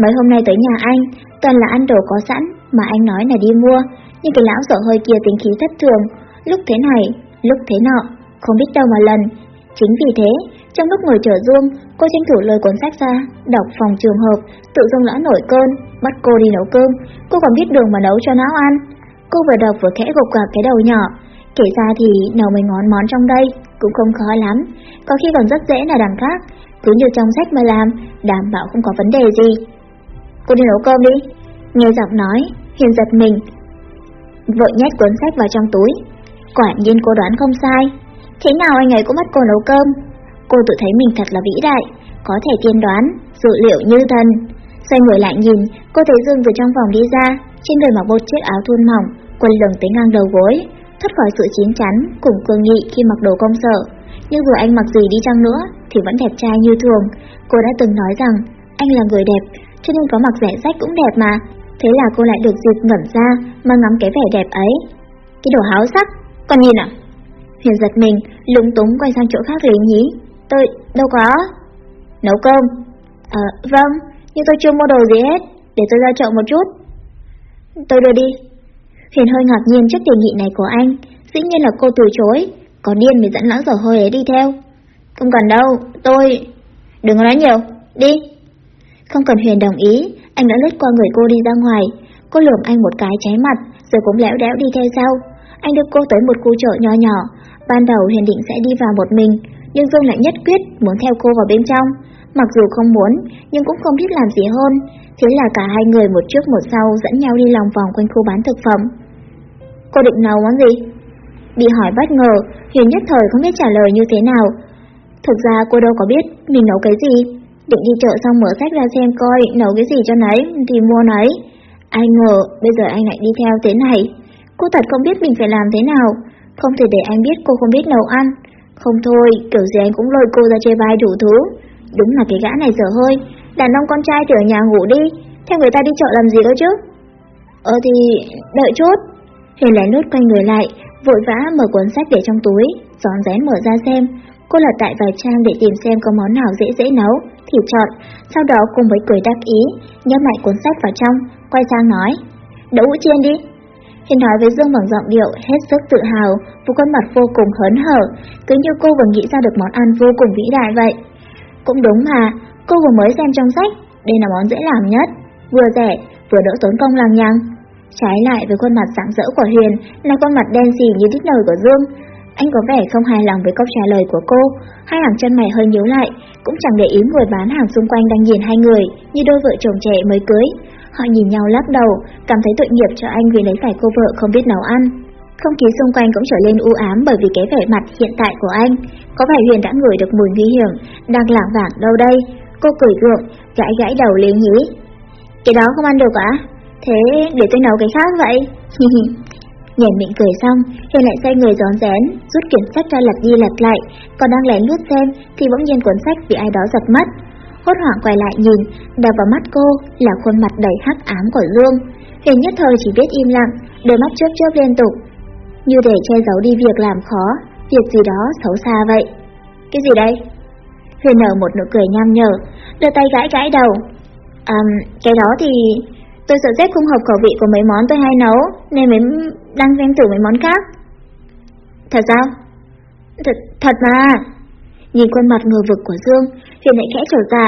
[SPEAKER 2] Mấy hôm nay tới nhà anh, toàn là ăn đồ có sẵn mà anh nói là đi mua, nhưng cái lão dở hơi kia tính khí thất thường, lúc thế này, lúc thế nọ, không biết đâu mà lần. Chính vì thế, trong lúc ngồi chờ Zoom, cô tranh thủ lôi cuốn sách ra, đọc phòng trường hợp, tự dưng lã nổi cơn, bắt cô đi nấu cơm, cô còn biết đường mà nấu cho não ăn. Cô vừa đọc vừa khẽ gục gạc cái đầu nhỏ, kể ra thì nấu mấy ngón món trong đây cũng không khó lắm, có khi còn rất dễ là đằng khác, cứ như trong sách mà làm, đảm bảo không có vấn đề gì. Cô đi nấu cơm đi. Nghe giọng nói, Hiền giật mình. Vội nhét cuốn sách vào trong túi. Quả nhiên cô đoán không sai. Thế nào anh ấy cũng bắt cô nấu cơm. Cô tự thấy mình thật là vĩ đại, có thể tiên đoán, dự liệu như thần. Xoay người lại nhìn, cô thấy Dương từ trong phòng đi ra, trên người mặc một chiếc áo thun mỏng, quần lửng tới ngang đầu gối, thoát khỏi sự chín chắn cùng cương nghị khi mặc đồ công sở. Nhưng dù anh mặc gì đi chăng nữa thì vẫn đẹp trai như thường. Cô đã từng nói rằng anh là người đẹp, cho nên có mặc rẻ rách cũng đẹp mà. Thế là cô lại được dịp ngẩn ra mà ngắm cái vẻ đẹp ấy. Cái đồ háo sắc, còn nhìn à? Huyền giật mình, lúng túng quay sang chỗ khác lý nhí. Tôi, đâu có. Nấu cơm. Ờ, vâng, nhưng tôi chưa mua đồ gì hết, để tôi ra chợ một chút. Tôi đưa đi. Huyền hơi ngạc nhiên trước đề nghị này của anh, dĩ nhiên là cô từ chối, có điên mới dẫn lão dở hơi ấy đi theo. Không cần đâu, tôi... Đừng có nói nhiều, đi. Không cần Huyền đồng ý, anh đã lướt qua người cô đi ra ngoài. Cô lườm anh một cái cháy mặt, rồi cũng lẽo đẽo đi theo sau. Anh đưa cô tới một khu chợ nhỏ nhỏ. Ban đầu Huyền định sẽ đi vào một mình, nhưng Dương lại nhất quyết muốn theo cô vào bên trong. Mặc dù không muốn, nhưng cũng không biết làm gì hơn. Thế là cả hai người một trước một sau dẫn nhau đi lòng vòng quanh khu bán thực phẩm. Cô định nấu món gì? Bị hỏi bất ngờ, Huyền nhất thời không biết trả lời như thế nào. Thực ra cô đâu có biết mình nấu cái gì. Định đi chợ xong mở sách ra xem coi nấu cái gì cho nấy thì mua nấy. Ai ngờ bây giờ anh lại đi theo thế này. Cô thật không biết mình phải làm thế nào. Không thể để anh biết cô không biết nấu ăn. Không thôi, kiểu gì anh cũng lôi cô ra chơi vai đủ thứ. Đúng là cái gã này dở hơi. Đàn ông con trai thì ở nhà ngủ đi. Theo người ta đi chợ làm gì đâu chứ? Ờ thì... đợi chút. Huyền lén nút quay người lại, vội vã mở cuốn sách để trong túi, giòn rén mở ra xem. Cô lật tại vài trang để tìm xem có món nào dễ dễ nấu, thì chọn. Sau đó cùng với cười đắc ý, nhấp lại cuốn sách vào trong, quay sang nói. Đậu hũ chiên đi. Hiền nói với Dương bằng giọng điệu hết sức tự hào, với khuôn mặt vô cùng hớn hở, cứ như cô vừa nghĩ ra được món ăn vô cùng vĩ đại vậy. Cũng đúng mà, cô vừa mới xem trong sách, đây là món dễ làm nhất, vừa rẻ, vừa đỡ tốn công lằng nhằng. Trái lại với khuôn mặt sáng rỡ của Huyền là khuôn mặt đen xì như đít nồi của Dương. Anh có vẻ không hài lòng với câu trả lời của cô, hai hàng chân mày hơi nhíu lại, cũng chẳng để ý người bán hàng xung quanh đang nhìn hai người như đôi vợ chồng trẻ mới cưới. Họ nhìn nhau lắc đầu, cảm thấy tội nghiệp cho anh vì lấy phải cô vợ không biết nấu ăn. Không khí xung quanh cũng trở lên u ám bởi vì cái vẻ mặt hiện tại của anh. Có phải Huyền đã ngửi được mùi nguy hiểm, đang lảng vảng đâu đây? Cô cười gượng, gãi gãi đầu lý nhí. Cái đó không ăn được à? Thế để tôi nấu cái khác vậy. Nhảy miệng cười xong, huyền lại xoay người gión rén, rút quyển sách ra lật đi lật lại, còn đang lén lút xem thì bỗng nhiên cuốn sách bị ai đó giật mất. Hốt hoảng quay lại nhìn, đập vào mắt cô là khuôn mặt đầy hắc ám của Dương. Hình nhất thời chỉ biết im lặng, đôi mắt chớp chớp liên tục, như để che giấu đi việc làm khó, việc gì đó xấu xa vậy. Cái gì đây? Huyền nở một nụ cười nham nhở, đưa tay gãi gãi đầu. À, cái đó thì Tôi sợ rét không hợp khẩu vị của mấy món tôi hay nấu, nên mới đang xem thử mấy món khác. Thật sao? Thật, thật mà. Nhìn khuôn mặt ngờ vực của Dương, Huyền lại khẽ trở dạ.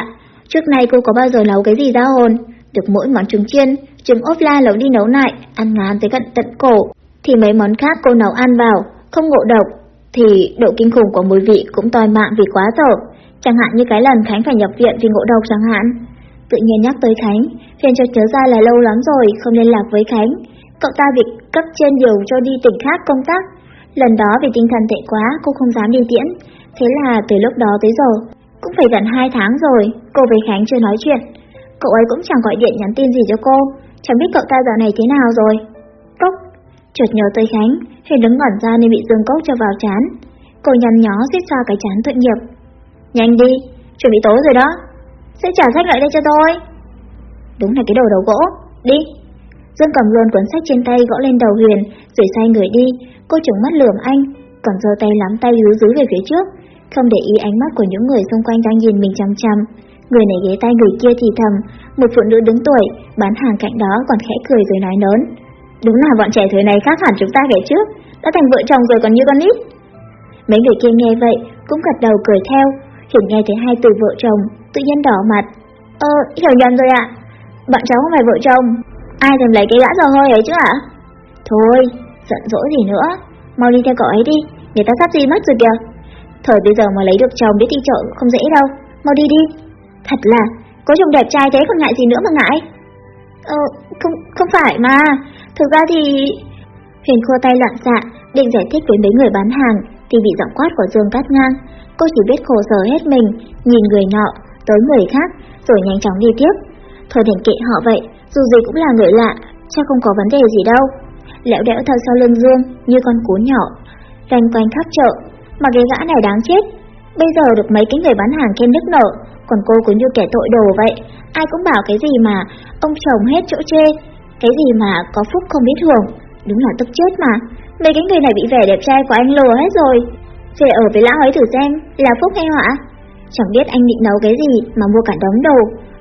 [SPEAKER 2] Trước nay cô có bao giờ nấu cái gì ra hồn? Được mỗi món trứng chiên, trứng ốp la nấu đi nấu lại, ăn ngán tới cận tận cổ. Thì mấy món khác cô nấu ăn vào, không ngộ độc, thì độ kinh khủng của mùi vị cũng toi mạng vì quá dở. Chẳng hạn như cái lần Khánh phải nhập viện vì ngộ độc chẳng hạn. Tự nhiên nhắc tới Khánh, Huyền chợt nhớ ra là lâu lắm rồi không liên lạc với Khánh. Cậu ta bị cấp trên điều cho đi tỉnh khác công tác. Lần đó vì tinh thần tệ quá, cô không dám đi tiễn. Thế là từ lúc đó tới giờ, cũng phải gần 2 tháng rồi, cô với Khánh chưa nói chuyện. Cậu ấy cũng chẳng gọi điện nhắn tin gì cho cô, chẳng biết cậu ta dạo này thế nào rồi. Cốc, Chợt nhớ tới Khánh, Huyền đứng ngẩn ra nên bị Dương Cốc cho vào chán. Cô nhăn nhó xích ra cái chán tội nghiệp. Nhanh đi, chuẩn bị tối rồi đó. Sẽ trả sách lại đây cho tôi. Đúng là cái đồ đầu gỗ. Đi. Dương cầm luôn cuốn sách trên tay gõ lên đầu Huyền, rồi xoay người đi. Cô trừng mắt lườm anh, còn giơ tay nắm tay rú dưới về phía trước, không để ý ánh mắt của những người xung quanh đang nhìn mình chăm chăm. Người này ghé tay người kia thì thầm, một phụ nữ đứng tuổi, bán hàng cạnh đó còn khẽ cười rồi nói lớn. Đúng là bọn trẻ thời này khác hẳn chúng ta kể trước, đã thành vợ chồng rồi còn như con nít. Mấy người kia nghe vậy, cũng gật đầu cười theo, Hiển nghe thấy hai từ vợ chồng, tự nhiên đỏ mặt. Ơ, hiểu nhầm rồi ạ. Bạn cháu không phải vợ chồng, ai thèm lấy cái gã dò hơi ấy chứ ạ? Thôi, giận dỗi gì nữa, mau đi theo cậu ấy đi, người ta sắp gì mất rồi kìa. Thời bây giờ mà lấy được chồng biết đi chợ không dễ đâu, mau đi đi. Thật là, có chồng đẹp trai thế còn ngại gì nữa mà ngại. Ờ, không, không phải mà, thực ra thì... Huyền khô tay loạn dạ, định giải thích với mấy người bán hàng, thì bị giọng quát của Dương cắt ngang. Cô chỉ biết khổ sở hết mình, nhìn người nọ, tới người khác, rồi nhanh chóng đi tiếp. Thôi đành kệ họ vậy, dù gì cũng là người lạ, chắc không có vấn đề gì đâu. Lẹo đẽo theo sau lưng Dương như con cú nhỏ, ranh quanh khắp chợ, mà cái gã này đáng chết. Bây giờ được mấy cái người bán hàng khen đức nở, còn cô cứ như kẻ tội đồ vậy. Ai cũng bảo cái gì mà ông chồng hết chỗ chê, cái gì mà có phúc không biết hưởng, đúng là tức chết mà. Mấy cái người này bị vẻ đẹp trai của anh lừa hết rồi. Về ở với lão ấy thử xem, là phúc hay họa? Chẳng biết anh định nấu cái gì mà mua cả đống đồ.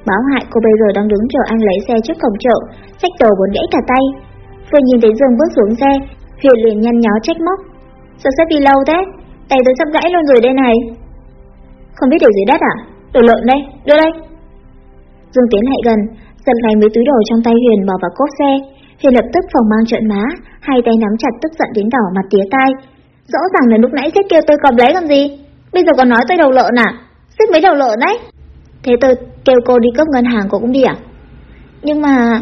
[SPEAKER 2] Báo hại cô bây giờ đang đứng chờ anh lấy xe trước cổng chợ, xách đồ muốn gãy cả tay. Vừa nhìn thấy Dương bước xuống xe, Huyền liền nhăn nhó trách móc. Sao xếp đi lâu thế? Tay tôi sắp gãy luôn rồi đây này. Không biết điều dưới đất à? Đồ lợn đây, đưa đây. Dương tiến lại gần, giật lấy mấy túi đồ trong tay Huyền bỏ vào cốp xe. Huyền lập tức phòng mang trợn má, hai tay nắm chặt tức giận đến đỏ mặt tía tai. Rõ ràng là lúc nãy sếp kêu tôi cầm lấy làm gì? Bây giờ còn nói tôi đầu lợn à? Sếp mấy đầu lợn đấy. Thế tôi kêu cô đi cướp ngân hàng cô cũng đi à? Nhưng mà...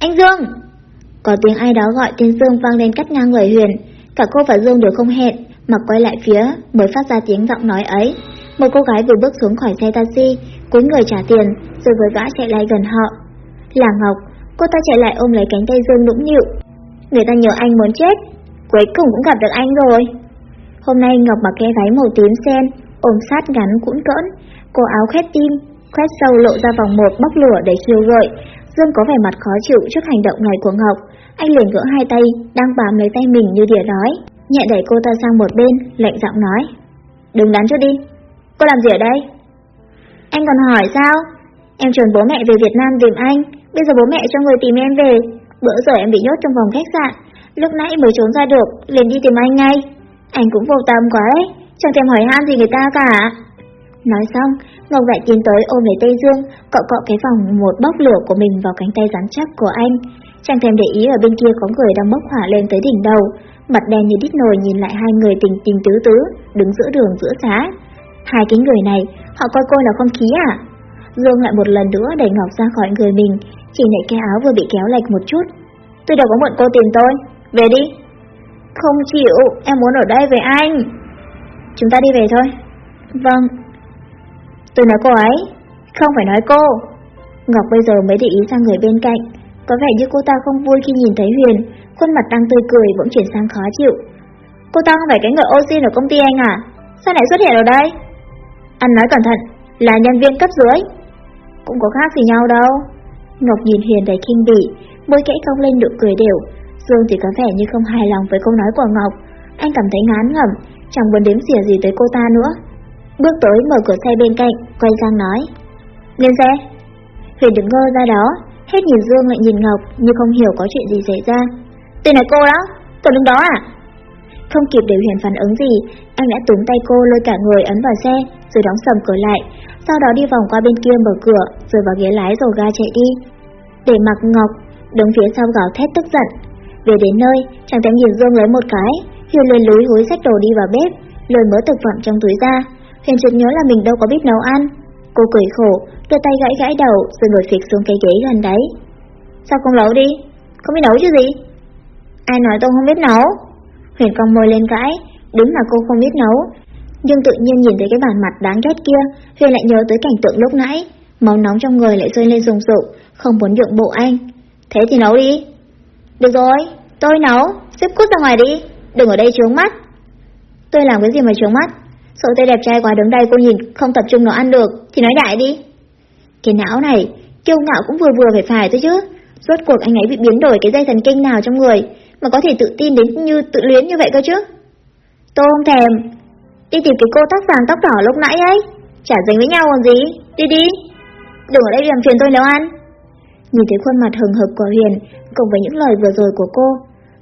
[SPEAKER 2] Anh Dương! Có tiếng ai đó gọi tên Dương vang lên cắt ngang người Huyền. Cả cô và Dương đều không hẹn, mà quay lại phía mới phát ra tiếng giọng nói ấy. Một cô gái vừa bước xuống khỏi xe taxi, cúi người trả tiền, rồi với vã chạy lại gần họ. Là Ngọc, cô ta chạy lại ôm lấy cánh tay Dương nũng nịu. Người ta nhớ anh muốn chết, cuối cùng cũng gặp được anh rồi. Hôm nay Ngọc mặc cái váy màu tím sen, ôm sát ngắn cũn cỡn, cổ áo khét tim, khoét sâu lộ ra vòng một bóc lửa để khiêu gợi. Dương có vẻ mặt khó chịu trước hành động này của Ngọc, anh liền gỡ hai tay, đang bám lấy tay mình như đỉa đói, nhẹ đẩy cô ta sang một bên, lạnh giọng nói. Đừng đắn cho đi, cô làm gì ở đây? Anh còn hỏi sao? Em chuẩn bố mẹ về Việt Nam tìm anh, bây giờ bố mẹ cho người tìm em về. Bữa giờ em bị nhốt trong phòng khách sạn, lúc nãy mới trốn ra được, liền đi tìm anh ngay. Anh cũng vô tâm quá đấy, chẳng thèm hỏi han gì người ta cả. Nói xong, Ngọc lại tiến tới ôm lấy Tây Dương, cọ cọ cái vòng một bốc lửa của mình vào cánh tay rắn chắc của anh. Chẳng thèm để ý ở bên kia có người đang bốc hỏa lên tới đỉnh đầu, mặt đen như đít nồi nhìn lại hai người tình tình tứ tứ, đứng giữa đường giữa giá. Hai cái người này, họ coi cô là không khí à? Dương lại một lần nữa đẩy Ngọc ra khỏi người mình, chỉ để cái áo vừa bị kéo lệch một chút. Tôi đâu có mượn cô tìm tôi, về đi. Không chịu, em muốn ở đây với anh. Chúng ta đi về thôi. Vâng. Tôi nói cô ấy, không phải nói cô. Ngọc bây giờ mới để ý sang người bên cạnh, có vẻ như cô ta không vui khi nhìn thấy Huyền, khuôn mặt đang tươi cười bỗng chuyển sang khó chịu. Cô ta không phải cái người oxy ở công ty anh à? Sao lại xuất hiện ở đây? Anh nói cẩn thận, là nhân viên cấp dưới. Cũng có khác gì nhau đâu. Ngọc nhìn Huyền đầy kinh bỉ, môi kẽ cong lên nụ cười đều. Dương thì có vẻ như không hài lòng với câu nói của Ngọc. Anh cảm thấy ngán ngẩm, chẳng muốn đếm xỉa gì tới cô ta nữa. Bước tới mở cửa xe bên cạnh, quay sang nói. Lên xe. Huyền đứng ngơ ra đó, hết nhìn Dương lại nhìn Ngọc như không hiểu có chuyện gì xảy ra. Tên là cô đó, còn đứng đó à? Không kịp để Huyền phản ứng gì, anh đã túm tay cô lôi cả người ấn vào xe, rồi đóng sầm cửa lại, sau đó đi vòng qua bên kia mở cửa, rồi vào ghế lái rồi ga chạy đi. Để mặc Ngọc, đứng phía sau gào thét tức giận. Về đến nơi, chàng thấy nhìn Dương lấy một cái, Huyền liền lúi húi xách đồ đi vào bếp, lôi mớ thực phẩm trong túi ra. Huyền chợt nhớ là mình đâu có biết nấu ăn. Cô cười khổ, đưa tay gãi gãi đầu rồi ngồi phịch xuống cái ghế gần đấy. Sao không nấu đi? Không biết nấu chứ gì? Ai nói tôi không biết nấu? Huyền cong môi lên gãi, đúng là cô không biết nấu. Nhưng tự nhiên nhìn thấy cái bản mặt đáng ghét kia, Huyền lại nhớ tới cảnh tượng lúc nãy, máu nóng trong người lại rơi lên rùng rụng, không muốn nhượng bộ anh. Thế thì nấu đi. Được rồi, Tôi nấu, xếp cút ra ngoài đi, đừng ở đây trướng mắt. Tôi làm cái gì mà trướng mắt? Sợ tôi đẹp trai quá đứng đây cô nhìn không tập trung nấu ăn được, thì nói đại đi. Cái não này, kiêu ngạo cũng vừa vừa phải phải thôi chứ. Rốt cuộc anh ấy bị biến đổi cái dây thần kinh nào trong người, mà có thể tự tin đến như tự luyến như vậy cơ chứ. Tôi không thèm. Đi tìm cái cô tóc vàng tóc đỏ lúc nãy ấy. Chả dính với nhau còn gì. Đi đi. Đừng ở đây làm phiền tôi nấu ăn. Nhìn thấy khuôn mặt hừng hực của Huyền, cùng với những lời vừa rồi của cô,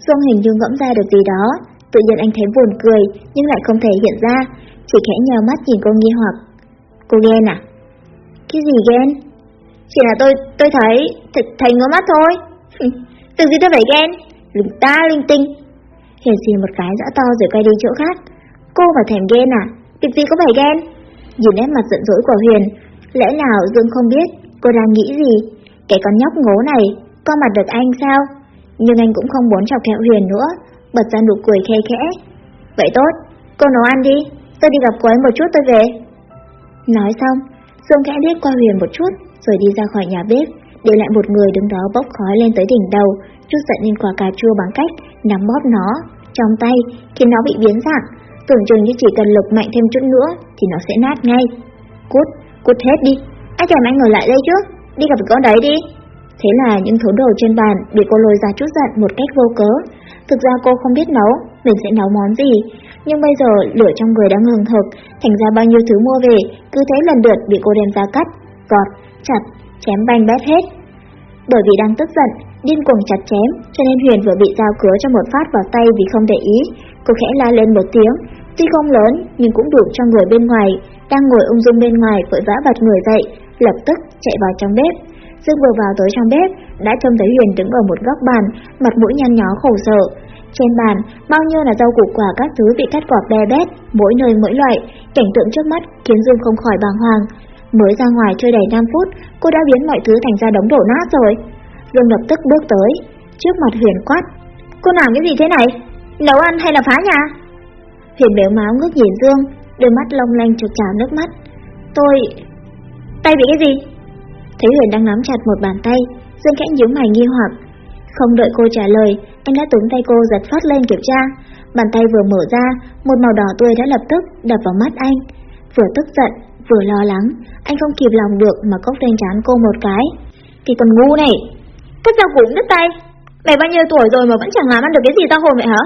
[SPEAKER 2] Dương hình như ngẫm ra được gì đó. Tự nhiên anh thấy buồn cười, nhưng lại không thể hiện ra, chỉ khẽ nhào mắt nhìn cô nghi hoặc. Cô ghen à? Cái gì ghen? Chỉ là tôi, tôi thấy, th thấy ngứa mắt thôi. Từ gì tôi phải ghen? Lùng ta linh tinh. Hiền xì một cái dã to rồi quay đi chỗ khác. Cô mà thèm ghen à? Việc gì có phải ghen? Nhìn nét mặt giận dỗi của Huyền, lẽ nào Dương không biết cô đang nghĩ gì? Cái con nhóc ngố này, có mặt được anh sao? Nhưng anh cũng không muốn chọc kẹo Huyền nữa, bật ra nụ cười khe khẽ. Vậy tốt, cô nấu ăn đi, tôi đi gặp cô ấy một chút tôi về. Nói xong, Dương khẽ liếc qua Huyền một chút, rồi đi ra khỏi nhà bếp, để lại một người đứng đó bốc khói lên tới đỉnh đầu, chút giận lên quả cà chua bằng cách nắm bóp nó trong tay, khiến nó bị biến dạng, tưởng chừng như chỉ cần lực mạnh thêm chút nữa thì nó sẽ nát ngay. Cút, cút hết đi, ai thèm anh ngồi lại đây chứ, đi gặp con đấy đi. Thế là những thứ đồ trên bàn bị cô lôi ra chút giận một cách vô cớ. Thực ra cô không biết nấu, mình sẽ nấu món gì. Nhưng bây giờ lửa trong người đang hừng hực, thành ra bao nhiêu thứ mua về, cứ thế lần lượt bị cô đem ra cắt, gọt, chặt, chém banh bét hết. Bởi vì đang tức giận, điên cuồng chặt chém, cho nên Huyền vừa bị dao cứa cho một phát vào tay vì không để ý. Cô khẽ la lên một tiếng, tuy không lớn nhưng cũng đủ cho người bên ngoài, đang ngồi ung dung bên ngoài vội vã bật người dậy, lập tức chạy vào trong bếp. Dương vừa vào tới trong bếp, đã trông thấy Huyền đứng ở một góc bàn, mặt mũi nhăn nhó khổ sở. Trên bàn, bao nhiêu là rau củ quả các thứ bị cắt gọt be bét, mỗi nơi mỗi loại, cảnh tượng trước mắt khiến Dương không khỏi bàng hoàng. Mới ra ngoài chơi đầy 5 phút, cô đã biến mọi thứ thành ra đống đổ nát rồi. Dương lập tức bước tới, trước mặt Huyền quát. Cô làm cái gì thế này? Nấu ăn hay là phá nhà? Huyền béo máu ngước nhìn Dương, đôi mắt long lanh trực trào nước mắt. Tôi... Tay bị cái gì? Thấy Huyền đang nắm chặt một bàn tay, Dương khẽ nhíu mày nghi hoặc. Không đợi cô trả lời, anh đã túm tay cô giật phát lên kiểm tra. Bàn tay vừa mở ra, một màu đỏ tươi đã lập tức đập vào mắt anh. Vừa tức giận, vừa lo lắng, anh không kịp lòng được mà cốc lên trán cô một cái. Cái con ngu này, cất dao cũng đứt tay. Mày bao nhiêu tuổi rồi mà vẫn chẳng làm ăn được cái gì tao hồ mẹ hả?